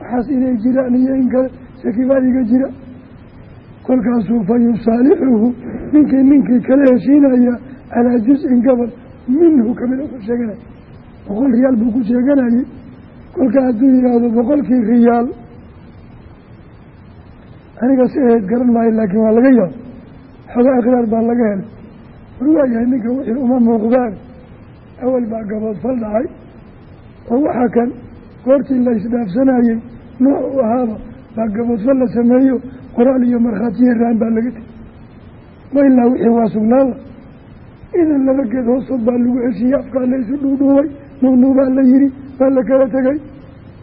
waxaas inay jiraan iyo in kale shakibaa iga jira kolkaasuu fa ninkii ninkii kala heshiinaya calaa juz-in gobol minhu kamida wuxuu sheeganaya boqol riyaal buu ku sheeganayay. Kolka hadduu yihaahdo boqolkii riyaal. Aniga si ahayd garan maayo laakiin waa laga yaaba xooga akhraar baa laga helay. War waayahay ninka wixii uma muuqdaan. Awal baa gabood fal dhacay. Oo waxaa kan goortii la isdhaafsanayey nooc u ahaaba baa gaboodfal la sameeyo qoraal iyo markhaatiya raan baa laga tegay. Wa ilaa wixii waa sugnaada idan laba geed hoostood baa lagu heshiiyey afkaa la isu dhuudhuubay nuunuubaa la yidhi baa la kala tegay.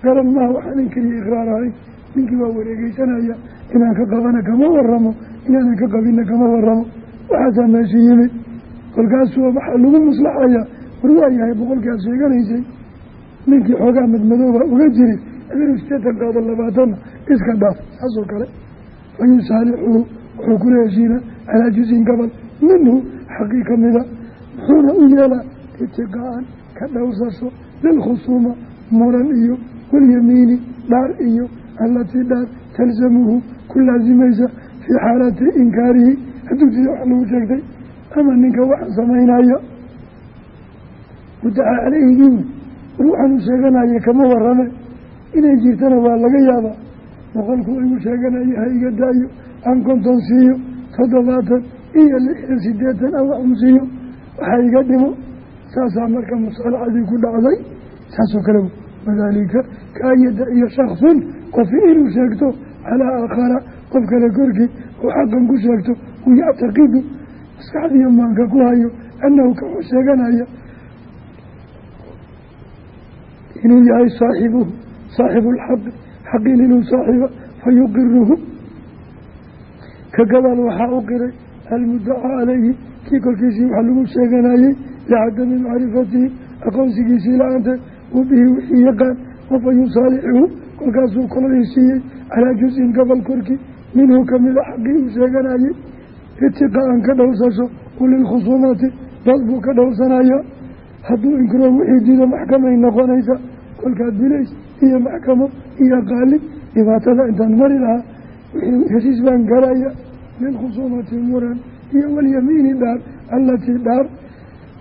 Garan maaha waxaan inkiriyo ikraar ahayn. Ninkii waa wareegeysanaya inaan ka qabana kama waramo inaanan ka qabina kama waramo waxaasaa meesha yimid. Kolkaasuu waxaa lagu maslaxaya war waayahay boqolkii aad sheeganaysay. Ninkii xoogaa madmadooba uga jiri adeenu sideetan qaado labaatanna iska dhaaf saasoo kale. Fa yusaalixuhu wuxuu kula heshiina calaa juzin gabal minhu xaqii ka mida muxuuna u yeelaa itiqaa'an ka dhowrsasho lilkhusuuma muran iyo walyamiini dhaar iyo allatii dhaar talzamuhu ku laasimaysa fii xaalati inkaarihi. Hadduu sida wax lagu sheegtay ama ninka waxaan samaynaya muddaca caleyhigii war waxaanu sheeganaya kama warame inay jirtana waa laga yaabaa. Boqolku igu sheeganaya ha iga daayo aan siiyo toddobaatan iyo lixdan sideetan aan wax un siiyo waxaa iga dhimo. Saasaa marka musalaxadii ku dhacday saasoo kale wadaalika kaayada iyo shaksun qofi inuu sheegto calaa aakhara qof kale korkii oo xaqan ku sheegto uu yactaqidu maskaxdiiyo maanka ku hayo annahu kaxu sheeganaya inuu yahay saaxibuhu saaxibu lxaqi xaqin inuu saaxiiba fa waxaa u almuddaca calayhi kii korkiisii wax lagu sheeganayey licadami macrifatihi aqoonsigiisii la'aanteed wa bihi wixii yaqaan wafa yusaalixuhu kolkaasuu kula heshiiyey calaa juz-in gobol korkii minhu kamida xaqii uu sheeganayey itiqaa'an ka dhowrsasho ulilkhusuumati dad buu ka dhowrsanayaa hadduu inkiro wixii diido maxkamay noqonaysa kolkaa bilays iyo maxkamo iyo qaalib dhibaatada intaan mari lahaa heshiis baan galaya lilkhusuumati muran iyo walyamiini dhaar allatii dhaar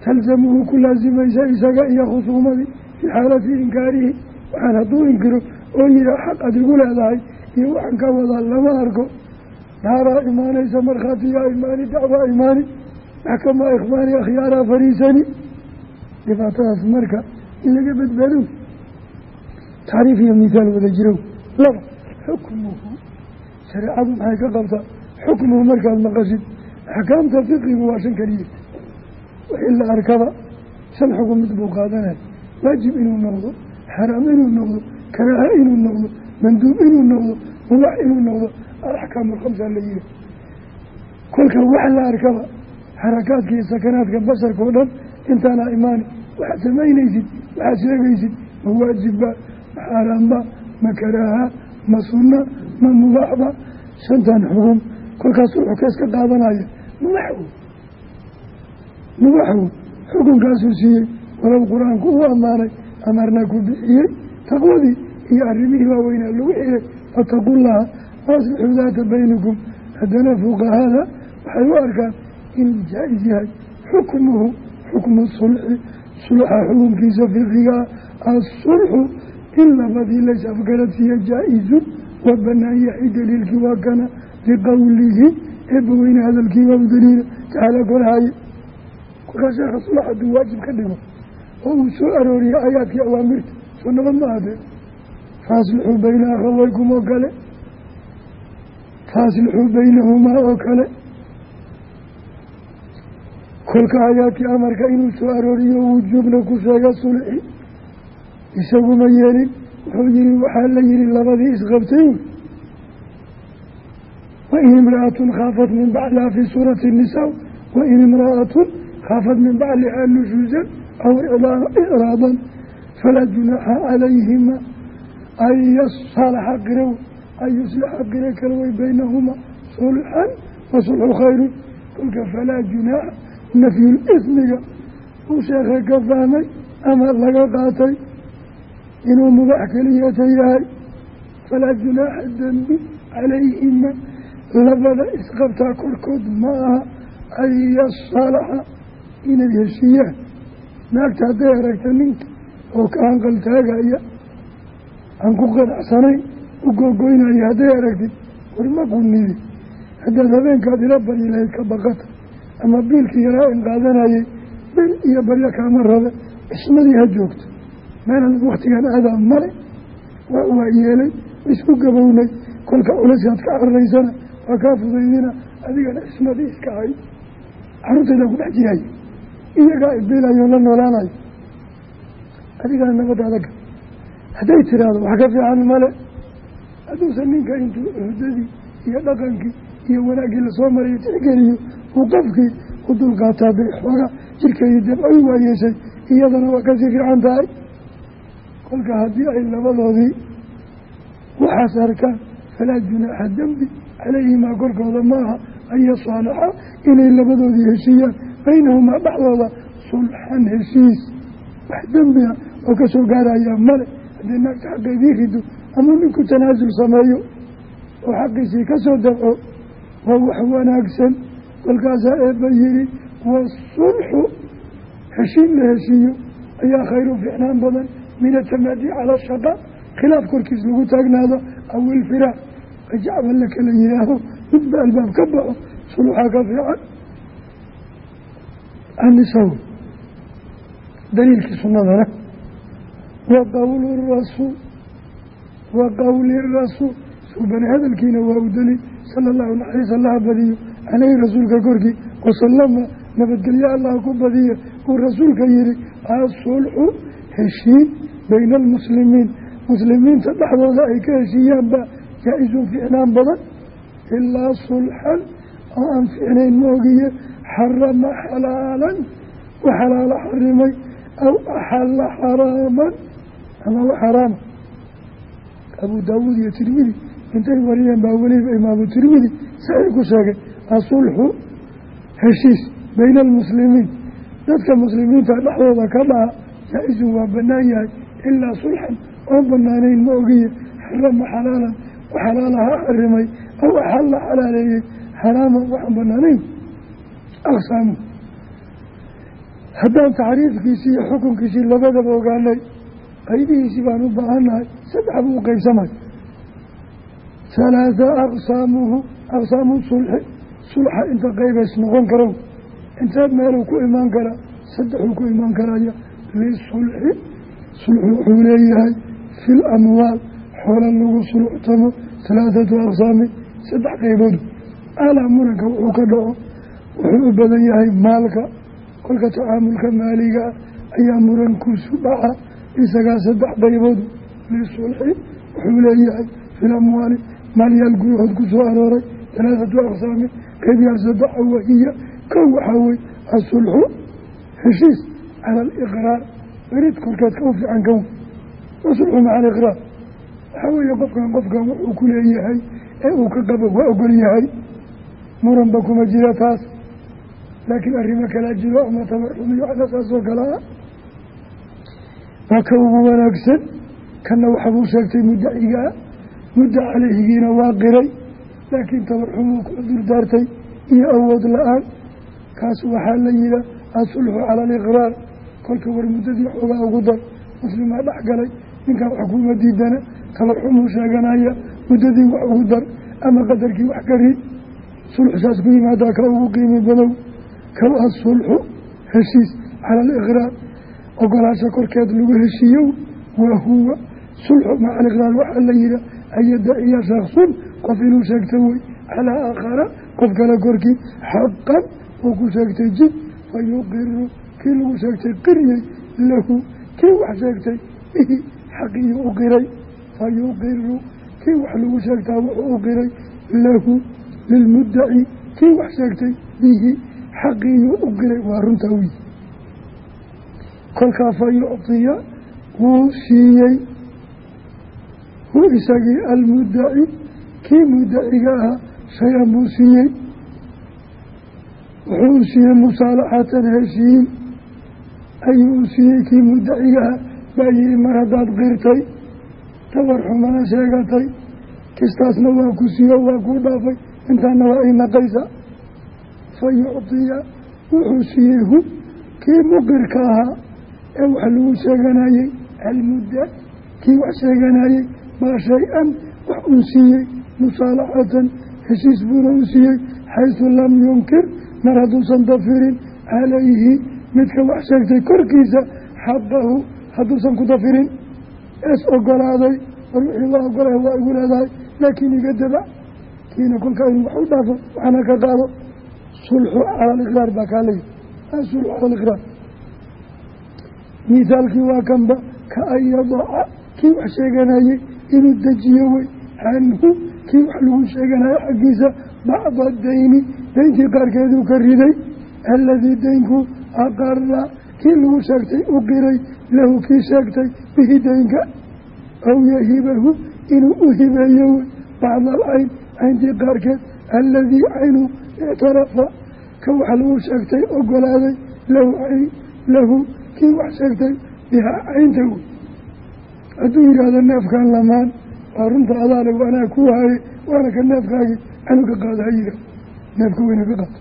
talzamuhu ku laasimaysa isaga iyo khusuumadii fii xaalati inkaarihi waxaan hadduu inkiro oo yihaa xaq adigu leedahay iyo waxaan ka wadaa lama arko dhaaraa imaanaysa markhaatiyaa imaani dacwaa imaani maxkamaa ikhbaani akhyaaraa fariisani dhibaatadaas marka in laga badbaado tacriif iyo mithaal wada jirow laba xukmuhu shareecadu maxay ka qabtaa xukmuhu markaad maqashid axkaamta fiqigu waa shan keliya wixii la arkaba shan xukun mid buu qaadanaya waajib inuu noqdo xaraam inuu noqdo karaaha inuu noqdo manduub inuu noqdo mubax inuu noqdo alaxkaamu alkhamsa la yihi kolka wax la arkaba xarakaadka iyo sakanaadka basharka o dhan intaana imaani waxaad samaynaysid waxaad sheegaysid ma waajibba ma xaaraamba ma karaaha ma sunna ma mubaaxba shantan xugum kolkaas wuxuu kees ka qaadanaya mubaxwo mubaxwo xukunkaasuu siiyey walow qur'aanku u ammaanay amarna ku bixiyey taqwadii iyo arrimihii waaweynaa lagu xilay wataqullaha waaslixuu daata baynikum haddana fuqahada waxay u arkaan inuu jaa-is yahay xukmuhu xukmu sulxi sulxa xukunkiisa fiqigaa asulxu in labadii lays afgaradsiiya jaa-izun waa banaan yahay daliilkii waa kana liqowlihi eebbaweyne hadalkii waa u daliila tacaala korhaye kolkaa sheekha sulx hadduu waajib ka dhigo oo uu soo arooriyey aayaadkii awaamirta soo nabad ma adee faaslixuu bayna akhaweykum oo kale faaslixuu baynahumaa oo kale kolka aayaadkii amarka inuu soo arooriyo wujuubna ku sheega sulxi isaguma yeelin wuxuu yihi waxaa la labadii isqabtay wain imra'atun khaafat min bacliha fii suurati nisaa wain imra'atun khaafat min baclihaa nushuusan aw icraadan falaa junaaxa calayhima an yasalaxa qiraw an yuslixa qira kala way baynahumaa sulxan wa sulxu khayru kolka falaa junaaxa nafyulismiga uu sheekha ka fahmay ama laga qaatay inuu mubax keliyata yahay falaa junaaxa labada isqabtaa korkood ma aha an yasalaxa inay heshiiyaan. Naagta hadday aragta ninka oo ka hanqaltaagaya aan ku qanacsanayn u googoynaya hadday aragtid warma qunidi haddaad habeenkaad ila baryi lahayd ka baqata ama biilkii yaraa in qaadanayay bil iyo baryo kaama rabe cismadii ha joogto. Meelan waktigan aadaa male waa waa yeelay isku gabownay kolka culaysaad ka cararaysana waa kaa fudaydina adigana cismadii iska hay caruurtayda ku dhex jiray. Iyagaa ibiilayo la noolaanayo adigana nabadaada gal hadday tiraahdo wax ka fiican male. Hadduusan ninka intuu hudadii iyo dhaqankii iyo wanaaggii la soo marayo tixgeliyo uu qofkii u dulqaataa bay xooga jirkeedii dabcoy waa yeeshay iyadana waa ka sii fiican tahay. Kolka haddii ay labadoodii waxaas arkaan falaa junaaxa dembi calayhimaa korkooda maaha an yasaalaxa inay labadoodii heshiiyaan baynahumaa dhexdooda sulxan heshiis. Wax dembiga oo ka soo gaarayaa male haddii naagta xaqeedii rido ama ninku tanaasul sameeyo oo xaqiisii ka soo dabco waa wax wanaagsan. Kolkaasaa eebba yihi wasulxu heshiin la heshiiyo ayaa khayru fiicnaan badan min atamaadi calaa shaqa. Khilaaf korkiis lagu taagnaado aw rajacba la kala yihaaho midba albaab ka baxo suluxaa ka fiican. Anisaw daliilkii sunnadana wa qowlu rasuul wa qowli rasuul. Suubane hadalkiina waa u daliil sala allahu naxariis allaha badiyo caleyhi rasuulka korkii wasalama nabadgelyo allah ku badiya uu rasuulka yihi asulxu heshiin bayna almuslimiin. Muslimiinta dhexdooda ay ka heshiiyaan baa jaa-isun fiicnaan badan ilaa sulxan oo aan fiicnayn moogiye xarama xalaalan wa xalaalo xarimay aw axalla xaraaman ama wa xaraama abuu daawuud iyo tirmidi intay wariyeen baa weliba imaamu tirmidi saxiix ku sheegay asulxu heshiis bayna almuslimiin dadka muslimiinta dhexdooda ka dhaca jaa-isun waa bannaan yahay ilaa sulxan oon banaanayn ma ogiye xarama xalaalan xalaalaha xarimay aw axalla xalaaleeyey xaraaman waxaan banaanayn. Aqsaamu haddaan taxriifkiisii iyo xukunkiisii labadaba ogaanay qaybihiisii baan u baahannahay saddex buu u qeybsamay halaatha aqsaamuhu aqsaamu sulxi sulxa inta qaybays noqon karow inteed meeluu ku imaan karaa saddexuu ku imaan karaya. Lisulxi sulxu wuxuu leeyahay fi lamwaal xoola lagu sulxtamo halaathatu aqsaami saddex qaybood. Alaa muranka wuxuu ka dhaco wuxuu u badan yahay maalka kolka tacaamulka maaliga ah ayaa murankuusu dhaca isagaa saddex qaybood. Lisulxi wuxuu leeyahay fi lamwaali maalyaal gudahood ku soo arooray halaathatu aqsaami qeybyaal saddexa wahiya kow waxaa wey asulxu heshiis cala aliqraar berid korkeed ka u fiican kan wasulxu maca aliqraar waxaa weeye qofkan qofkan wuxuu ku leeyahay ee uu ka qabo waa ogol yahay. Muranba kuma jira taas. Laakiin arrimo kalaa jiro ama tabarxumiyo waxna saasoo kale ah. Waa ka ugu wanaagsan kanna waxabuu sheegtay muddacigaa mudda caleyhigiina waa qiray. Laakiin tabarxumuu ku durdaartay iyo awood la'aan. Kaas waxaa la yihaa asulxu cala aliqraar kolka war muddadii xoogaa ugu dar muslimaa dhex galay ninkan wax diidana tabarxumuu sheeganaya muddadii wax ugu dar ama qadarkii wax ka rid sulxu saas ku yimaadaa ka ugu qiimi badow kow asulxu heshiis cala aliqraar. Ogolaasha korkeed lagu heshiiyo wa huwa sulxu maca aliqraar waxaa la yihaa ayadaciya shaksun qof inuu sheegta wey calaa aakhara qof kale korkii xaqan uu ku sheegtay jid fa yuqiru kii lagu sheegtay qiryey lahu kii wax sheegtay bihi xaqiyuu u fa yuqiru kii wax lagu sheegtaa wuxuu u qiray lahu lilmuddaci. Kii wax sheegtay bihi xaqiyuu u qiray waa runtaa wiy kolkaa fa yuctiya wuu siiyey. Hu isagii almuddaci. Kii muddaciga ahaa shay-an buu siiyey. Wuxuu siiyey musaalaxatan heshiin ayuu siiyey kii muddacigaha baa yihi mar haddaad qirtay tabar xumana sheegatay kistaasna waa ku siiyo waa kuu dhaafay. Intaana waa ay naqaysa. Fa yuctiya wuxuu siiyey hu kii muqirka ahaa ee wax lagu sheeganayey almudda kii wax sheeganayey baa shay-an wax uu siiyey musaalaxatan heshiis buuna u siiyey xaysu lam yunkir mar hadduusan dafirin calayhi midka wax sheegtay korkiisa xaqahu hadduusan ku dafirin ees ogolaaday war wixii waa ogolahay waa igu leedahay laakiin iga daba kiina kolkaa inuu wax u dhaafo waxna ka qaado sulxu cala aliqraar baa kaa leeyihi asulxu cala aliqraar. Mithaalkii waa kanba ka an yadaca kii wax sheeganayey inuu dejiyo wey. Canhu kii wax lagu sheeganayo xaggiisa bacda dayni dayntii qaarkeeduu ka riday aladii daynku aqara kii lagu sheegtay u qiray lahu kii sheegtay bihi daynka aw yahibahu inuu u hibeeyo. Wey bacda alcayn cayntii qaarkeed aladii caynu ictarafa ka wax lagu sheegtay ogolaaday lahu lahu kii wax sheegtay bihaa caynta wey hadduu yidhaahdo neefkan lamaan waa runta adaale waanaa ku waaye waana ka neefkaagii anu ka neefka weyna ka qaato.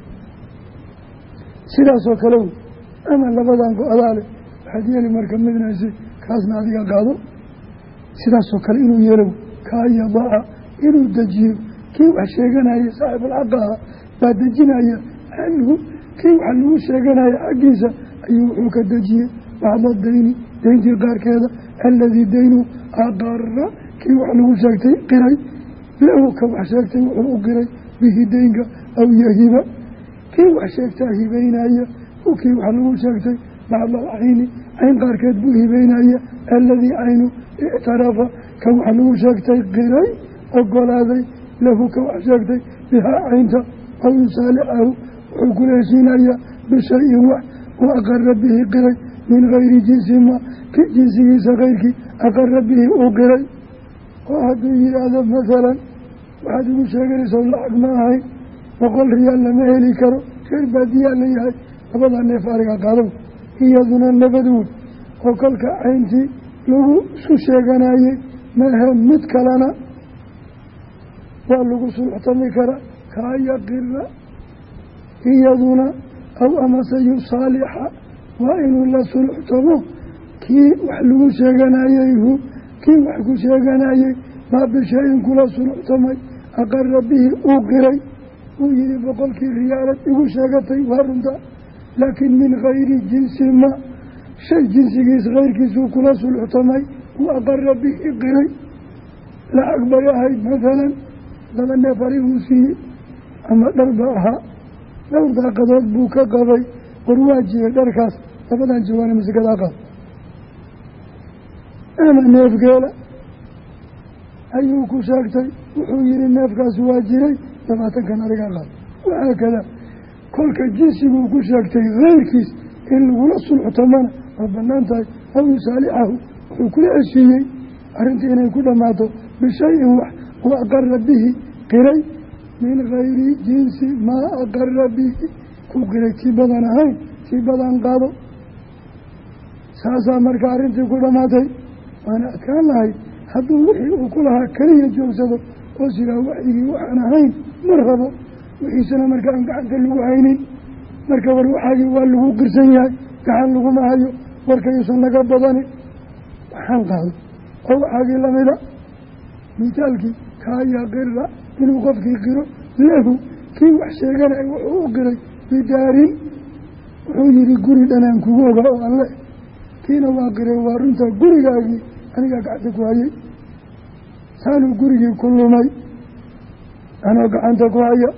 Sidaasoo kale wey ama labadan go adaale waxaad yeeli marka midnaysi kaasna adiga qaado sidaasoo kale inuu yeelow kaa yadaca inuu dejiyo. Kii wax sheeganaya saaxibulxaqa aha baa dejinaya canhu kii wax lagu sheeganaya xaggiisa ayuu wuxuu ka dejiyey bacda dayni dayntii qaarkeeda. Aladii daynu aqara kii wax lagu sheegtay qiray. Lahu ka wax sheegtay wuxuu u qiray bihi daynka aw yahiba. Kii wax sheegtaa hibeynaya u kii wax lagu sheegtay bacda alcayni cayn qaarkeed buu hibeynaya aladii caynu ictarafa ka wax lagu sheegtay qiray ogolaaday lahu ka wax sheegtay bihaa caynta aw yusaalicahu. Wuxuu kula heshiinayaa bishayin wax u aqara bihi qiray min gayri jinsi ma ki jinsigiisa keyrkii aqara bihi uu qiray. Oo hadduu yidhaahdo masalan waxaad igu sheeganaysa lacag ma ahayn boqol riyaal lama heli karo reer baadiyaa labada neef ariga qadow iyaduna nabad wey oo kolka cayntii lagu isu sheeganayey maahe mid kalena waa lagu sulxtami karaa kaayaqira iyaduna aw amase yusaalixa waa inuu la sulxtamo kii wax lagu sheeganayeyhu kii wax ku sheeganayey maa bishayin kula sulxtamay aqara bihi uu qiray. Uu yihi boqolkii riyaalad igu sheegatay waa runta laakiin min gayri jinsi ma shay jinsigiis keyrkiisuu kula sulxtamay uu aqara bihi qiray. Lacag bay ahayd mathalan laba neef ariguu siiyey ama dhar ba ahaa. Dhowr daaqadood buu ka qabay warwaajiyey dharkaas labadan jawaana masikadaa qaad ama neefgeela ayuu ku sheegtay wuxuu yihi neefkaas waa jiray labaatankan arigaa qaad. Wahaakada kolka jinsiguu ku sheegtay keyrkiis in lagula sulxtamana waa bannaan tahay. Aw yusaalixahu wuxuu kula heshiiyey arrintii inay ku dhammaato bishayin wax wa aqara bihi qiray min gayri jinsi maa aqara bihi. Ku qiray tii badan ahayn tii badan qaado. Saasaa marka arrintii ku dhammaatay waana adkaan lahay hadduu wixii uu ku lahaa keliya joogsado oo siraa waxyigii waxaan ahayn ma rabo wixiisana marka aan gacanta lagu haynin. Marka war waxaagii waa lagu qirsan yahay gacan laguma hayo warkayuusan naga badanin waxaan qaado oo waxaagii lamida misaalkii kaaya qira inuu qofkii qiro lahu kii wax sheeganay wuxuu u qiray bidaarin. Wuxuu yihi guri dhanaan kugu ogaa oo alle kiina waa qiray waa runta gurigaagii anigaa gacanta ku hayay. Saanuu gurigii ku lumay anoo gacanta ku haya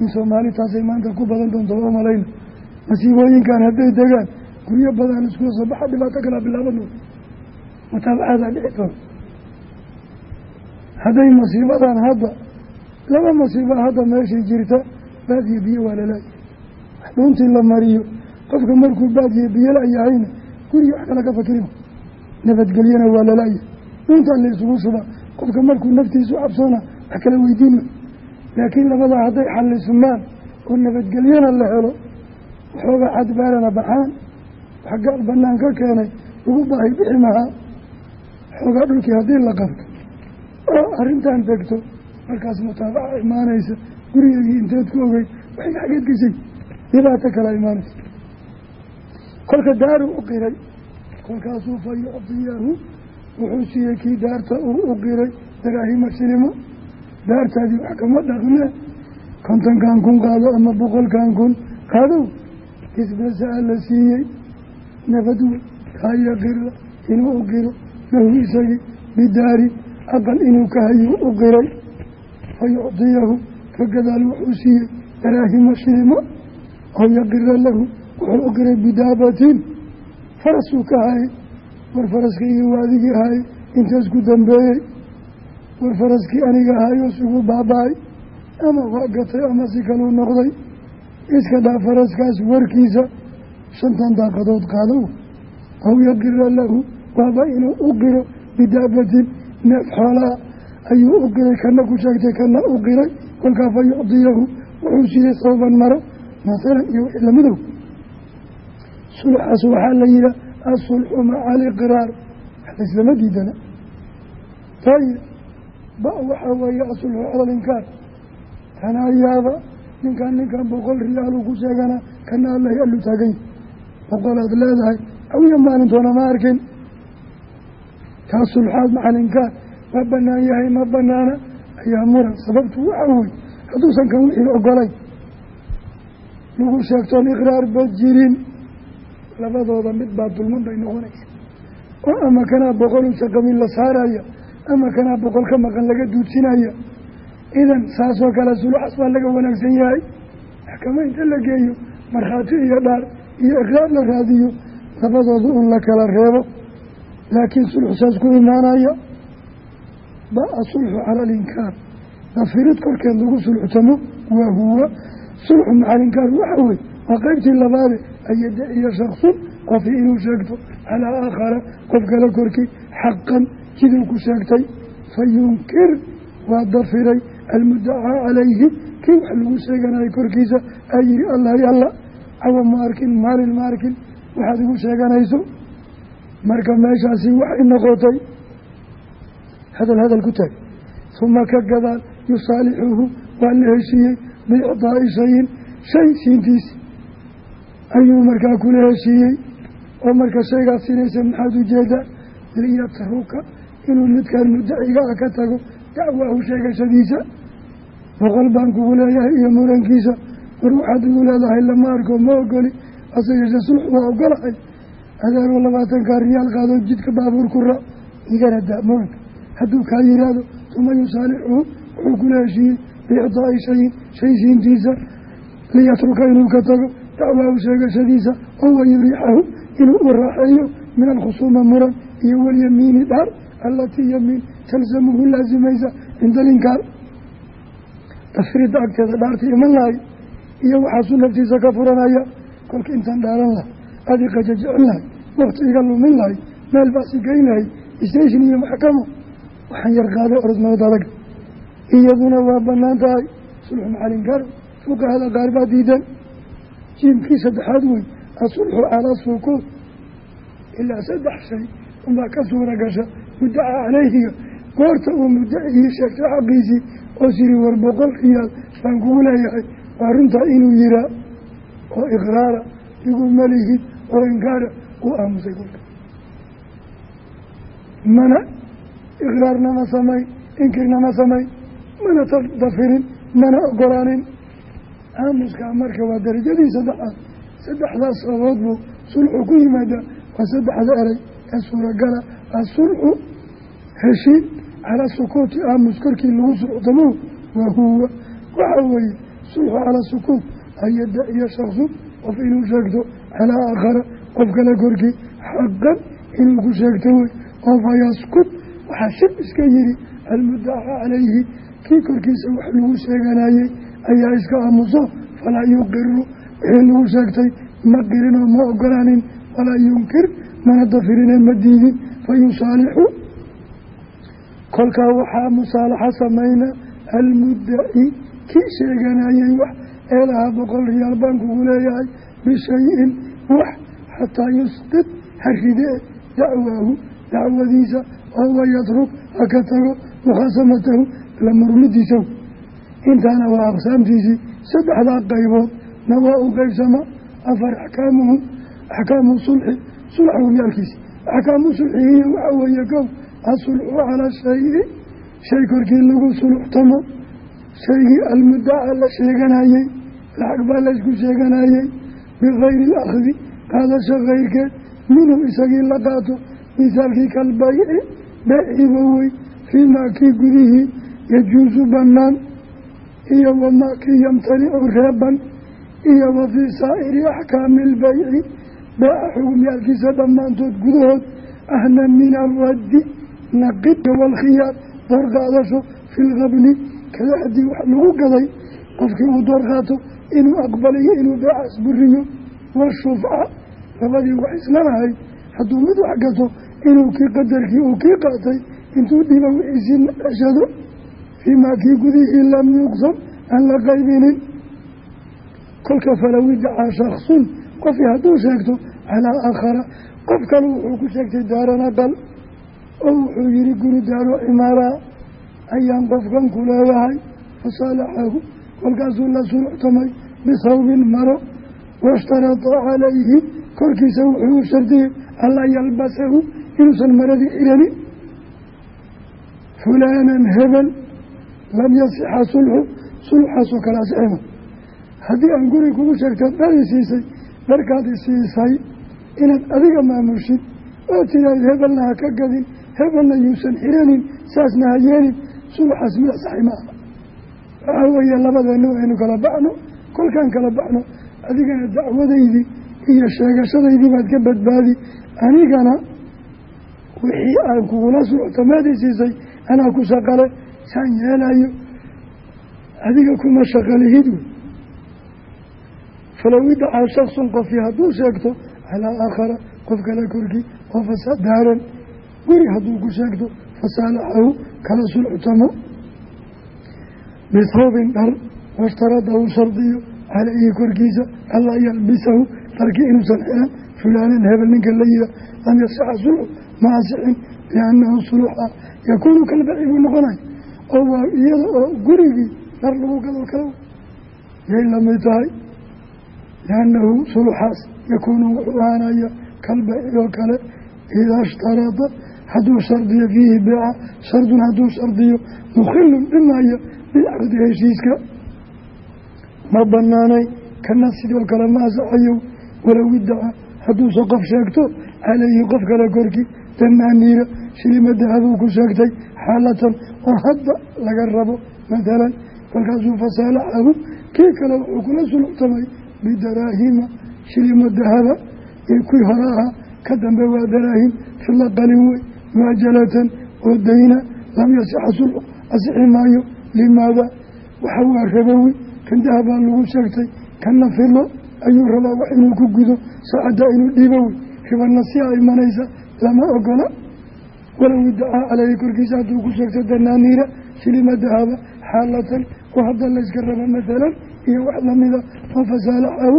in soomaali taasay maanta ku badan doonto waa malayna masiibooyinkan hadday degaan guryo badan iskula soo baxa dhibaato kalaa bilaaban doonto mutaabacadaa dhici doona hadday masiibadan hadda laba masiiba hadda meeshii jirta baadiyo biyo waa lalaaya wax dhuuntii la mariyo qofka markuu baadiyo biyo la-yahayna guriga wax kala ka fakirima nabadgelyana waa lalaaya dhuuntaan la isugu suba qofka markuu naftiisu cabsoona wax kala weydiinma laakiin labadaa hadday xallisumaan oo nabadgelyana la helo waxoogaa cadbaalana baxaan wax gaal banaan ka keenay lagu baahi bixi mahaa xoogaa dhulkii haddii la qabto. Oo arrintan degto markaas mutaabaca imaanaysa gurigeegii inteed ku ogeyd waxay xageed geshay dhibaato kala imaanaysa. Kolka daaru u qiray kolkaasuu fa yucdiyahu wuxuu siiyey kii daarta uu u qiray daraahima shilimo daartaadii wax kama dhaqnee kontonkan kun qaado ama boqolkan kun qaadow isbasaa la siiyey nabadwe kaaya qira inuu u qiro lahu isagii bidaari aqal inuu ka hayo u qiray. Fa yucdiyahu ka gadaal wuxuu siiyey daraahima shilimo aw yaqira lahu wuxuu u qiray bidaabatin. Farasuu ka hayay war faraskii waadigii hayay intaas ku dambeeyey war faraskii aniga hayoo sugu baaba-ay ama waa gatay ama si kaluu noqday. Iska dhaa faraskaas warkiisa shantan daaqadood qaado aw yaqira lahu waaba inuu u qiro bidaabatin neef xoolaa. Ayuu u qiray kana ku sheegtay kana u qiray. Kolkaa fa yucdiyahu wuxuu siiyey sawban maro masalan iyo wixii lamidow sulxaas waxaa la yihaa asulxu maca aliqraar ba waxaa weeye asulxu cala alinkaar tanaa yaaba ninkan ninkan boqol riyaaluu ku sheeganaa kana allahi allu taagany boqolaad leedahay. Awiya maalintoona ma arkin. Kaa sulxaad maca alinkaar ma banaan yahay ma banaana ayaa muran. Sababtu waxaa wey hadduusan kan wixii ogolayn lagu sheegtoon iqraar ba jirin labadooda mid baa dulman bay noqonaysa. Oo ama kanaa boqol usa qabiil la saaraya ama kanaa boqol ka maqan laga duudsinaya idan saasoo kale suluxas baa laga wanaagsan yahay. Maxkamo inta la geeyo markhaati iyo dhaar iyo iqraar la raadiyo labadooda un la kala reebo. Laakiin sulxu saas ku imaanaya ba asulxu cala alinkaar dafirid korkeed lagu sulxtamo waa huwa sulxu maca alinkaar waxa wey waa qeybtii labaade ayadaciya shaksun qofi inuu sheegto calaa aakhara qof kale korkii xaqan siduu ku sheegtay fa yunkir waa dafiray almudacaa calayhi kii wax lagu sheeganayay korkiisa aa yihi allah yalla cawa ma arkin maalin ma arkin waxaad igu sheeganayso. Marka meeshaasi waxay noqotay hadal hadal ku taag uma ka gadaal yusaalixuhu waa la heshiiyey biicdaa'i shayin shay siintiisi ayuu markaa kula heshiiyey oo marka shaygaad siinaysa maxaad u jeedaa liyatruka inuu midkaan mudaciga ah ka tago dacwaahu sheegashadiisa. Boqol baan kugu leeyahay iyo murankiisa. Mar waxaad igu leedahay lama arko ma ogoli. Yeeshe sulx waa ogolahay. Adeeroo labaatankaa riyaal qaadoo jidka baabuur ku raac igana daa hadduu kaa yidhaahdo uma yusaalixuhu wuxuu kula heshiiyey biicdaa'i shayin shay siintiisa. Liyatruka inuu ka tago dacwaahu sheegashadiisa. Oo wayuriixahu inuu u raaxeeyo min alkhusuuma muran iyo walyamiini dhaar allatii yamiin talsamuhu laasimaysa cinda alinkaar dafirida agteeda dhaarta iman lahay iyo waxaasuu naftiisa ka furanaya kolka intaan dhaaran lahay adiqaja jecel lahay wakti iga lumin lahay meel baasi geyn lahay station iyo maxkamo waxaan yar qaaday orod adag iyaduna waa bannaan tahay sulxu maxalinkaar fuqahada qaar baa diidan jiimkii saddexaad wey asulxu calaa sukuut ilaa saddex shay unbaa ka suura gasha muddaca caleyhiga goorta uu muddacigii sheegtay xaqiisii oo siri war boqol riyaal baan kugu leeyahay waa runtaa inuu yiraa oo iqraara igu malihid oo inkaara uu aamusay kolka. Mana iqraarnama samayn inkirnama samayn mana dafirin mana ogolaanin. Aamuskaa marka waa darajadii saddexaad saddexdaas sababood buu sulxu ku yimaadaa waa saddexda erey ee suuragala asulxu heshiin calaa sukuuti aamus korkii lagu sulxtamo waa huwa. Waxa weeye sulxu calaa sukuut an yadaciya shaksu qof inuu sheegto calaa aakhara qof kale korkii xaqan inuu ku sheegto wey oo fayaskut waxaa shib iska yihi almuddaca calayhi kii korkiisa wax lagu sheeganayey ayaa iska aamuso falaa yuqiru. Wixii lagu sheegtay ma qirinoo ma ogolaanin walaa yunkir mana dafirine ma diidin fa yusaalixu kolkaa waxaa musaalaxa samayna almuddaci kii sheeganayey wax ee lahaa boqol riyaal baan kugu leeyahay bishayin wax xataa yusqid ha ridee dacwaahu dacwadiisa oo wayatruk ha ka tago mukhaasamatahu la murmidiisahu intaana waa aqsaamtiisii saddexdaa qaybood na waa u qeybsama afar axkaamuhu axkaamu sulxi sulxa umyaalkiisi axkaamu sulxihiya waxaa weeye kow asulxu calaa shayi shay korkii lagu suluxtamo shaygii almuddaca la sheeganayey lacag baa laysku sheeganayey bikayri ilakhdi qaadasho kayrkeed minhu isagii la qaato misaalkii kalbayci beeciba wey fii maa kii gudihii yajuusu bannaan iyo wamaa kii yamtanicu reeban iyo wa fii saa'iri axkaami ilbayci beeca xugumyaalkiisa dhammaantood gudahood ahna min alraddi naqidka waalkhiyaar door qaadasho fi lkabni kada haddii wax lagu gaday qofkii uu door qaato inuu aqbaliyo inuu beecaas buriyo washufca labadii wax islalahay hadduu mid wax gato inuu kii qadarkii uu kii qaatay intuu dhiba wixiisii ceshado fii maa kii gudihii lam yuqsam aan la qaybinin kolka falow idacaa shaksun qofkii hadduu sheegto calaa aakhara qof kale wuxuu ku sheegtay daaran oo wuxuu yihi guri daaro cimaaraa ayaan qofkan ku leeyahay fasaalaxahu. Kolkaasuu la suluxtamay bisawbin maro washtarada calayhi. Korkiisa wuxuu u shardiyey allaa yalbasahu inuusan maradii xiranin fulaanan hebel lam yasixa sulxu. Sulxaasoo kale asixima haddii aan guri kugu sheegtay dhari siisay dharkaad isiisay inaad adiga maamushid oo tiraad hebelna ha ka gadin hebelna yuusan xiranin saasna ha yeelin. Sulxaas mid asaxi ma aha. Waxaa weeye labadeenna aynu kala baxno kolkaan kala baxno. Adigana dacwadaydii iyo sheegashadaydii baad ka badbaadi. Anigana wixii aan kugula socto maadii siisay anaa ku shaqale saan yeelayo. Adiga kuma shaqalihid wey falow idacaa shaksun qofkii hadduu sheegto calaa aakhara qof kale korkii oo fasaad guri hadduu ku sheegto fasaalaxahu kala sulxtamo bithawbin dhar washtarada uu shardiyo calayhi korkiisa allaa yalbisahu dharkii inuusan xiran fulaanan hebel ninka la yida lam yasixa sulxu ma asixin liannahu suluxa yakuunu kalbaci buu noqonay oo waa iyada oo gurigii dhar lagu gado kale yay la mid tahay. Liannahu suluxaas yakuunu wuxuu ahaanaya kalbaci kale idaa ishtarada hadduu shardiyo fiihi beeca shardun hadduu shardiyo mukhilun dhimaya bilcaqdi heshiiska. Ma banaanay kana sidoo kale ma asaxayo walow idaca hadduuse qof sheegto calayhi qof kale korkii danaaniira shilima dahabuu ku sheegtay xaalatan oo hadda laga rabo mathalan kolkaasuu fasaalaxahu kii kale wuxuu kula suluxtamay bidaraahima shilima dahaba iyo kuwii hore ahaa ka dambe waa daraahim fila qalin wey muajalatan oo dayna lam yasixa sulxu asixi maayo limaada waxa waa rabowi kan dahabaa lagu sheegtay kana filo ayuu rabaa wax inuu ku gudo saacadda inuu dhiibo wey ribana si a imanaysa lama ogola walow idacaa caleyhi korkiisa hadduu ku sheegto danaaniira shilima dahaba xaalatan oo hadda layska raba mathalan iyo wax lamida oo fasaalaxahu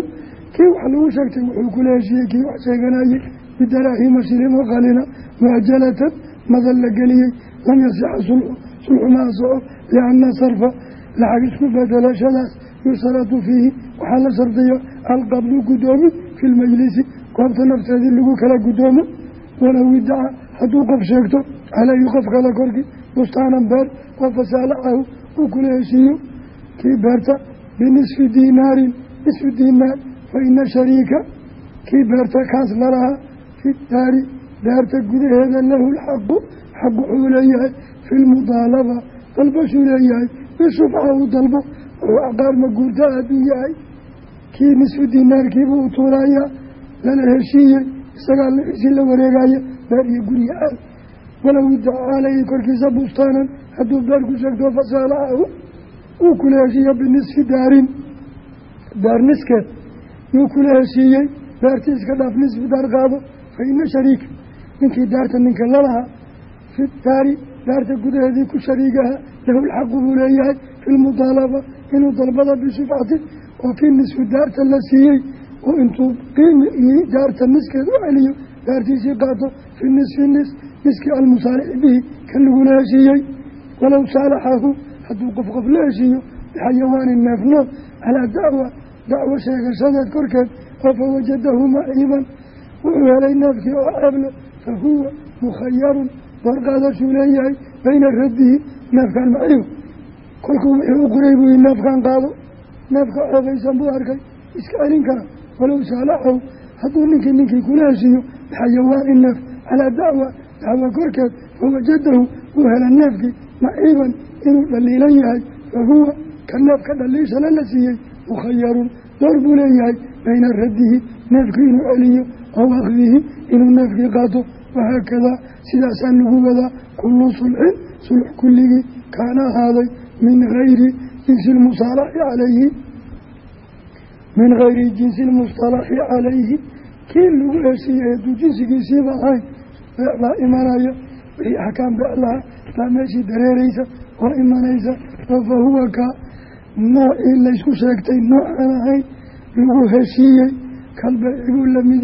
kii wax lagu sheegtay wuxuu kula heshiiyey kii wax sheeganayey bidaraahima shilimo qalina muajalatan madal la geliyey lam yasixa sulxu sulxu ma asoco lianna sarfa lacag isku bedelashadaas yusharatu fiihi waxaa la shardiya alqabdu guddoomi fi lmajlisi goobta nafteedii lagu kala guddoomo walow idaca hadduu qof sheegto caleyhi qof kale korkii bustaanan beer oo fasaalacahu uu kula heshiiyo kii beerta binisfi diinaarin nisfi diinaar fa ina shariika kii beerta kaas lalahaa fi daari daarta gudaheeda lahu lxaqu xaq wuxuu leeyahay fi lmudaalaba dalbashuu leeyahay bishufca uu dalbo wuxuu aqaar maguurtaa hadduu yahay kii nisfu dinaarkiibuu u tuurayaa lala heshiiyey isagaa lixiisii la wareegaya beer iyo gurya aad walow idaca caleyhi korkiisa bustaanan hadduu beer ku sheegto fasaalacahu uu kula heshiiyo binisfi daarin daar yuu kula heshiiyey daartii iska dhaaf nisfi daar qaado fa ina shariika ninkii daarta ninka lalahaa fi daari daarta gudaheedii ku shariigaha lahu lxaqu buu leeyahay fi lmudaalaba inuu dalbada bishufcati oo kii nisfu daarta la siiyey oo intuu qiimigii daarta niskeed u celiyo daartiisii qaato fi nisfi nis niskii almusaalixi bihi kan lagula heshiiyey. Walow saalaxahu hadduu qof qof la heshiiyo bixayawaani neefnood calaa dacwa dacwo sheegashadeed korkeed oo fawajadahu maciiban wuxuu helay neefkii oo ceeble fa huwa mukhayarun doorqaadashuu leeyahay bayna raddihi neefkan maciib kolkuu wixii u qoray buu neefkan qaado. Neefka ceebaysan buu arkay iska celin kara. Walow saalaxow hadduu ninkii ninkii kula heshiiyo bixayawaani neef calaa dacwa dacwo korkeed fawajadahu uu hela neefkii maciiban inuu dhaliilan yahay. Fa huwa ka neefka dhaliishana la siiyey mukhayarun door buu leeyahay bayna raddihi neefkii inuu celiyo aw akhdihi inuu neefkii qaato wahaakadaa sidaasaa lagu wadaa kullu sulxin sulx kulligii kaana ahaaday min gayri jinsi lmusalaxi calayhi min gayri jinsi lmustalaxi calayhi kii lagu heshiiyey hadduu jinsigiisiiba ahayn beec baa imanaya wixii axkaam beec lahaa baa meeshii dareereysa oo imanaysa oo fa huwa ka noocii laysku sheegtay noocan ahayn lagu heshiiyey kalbeeci buu la mid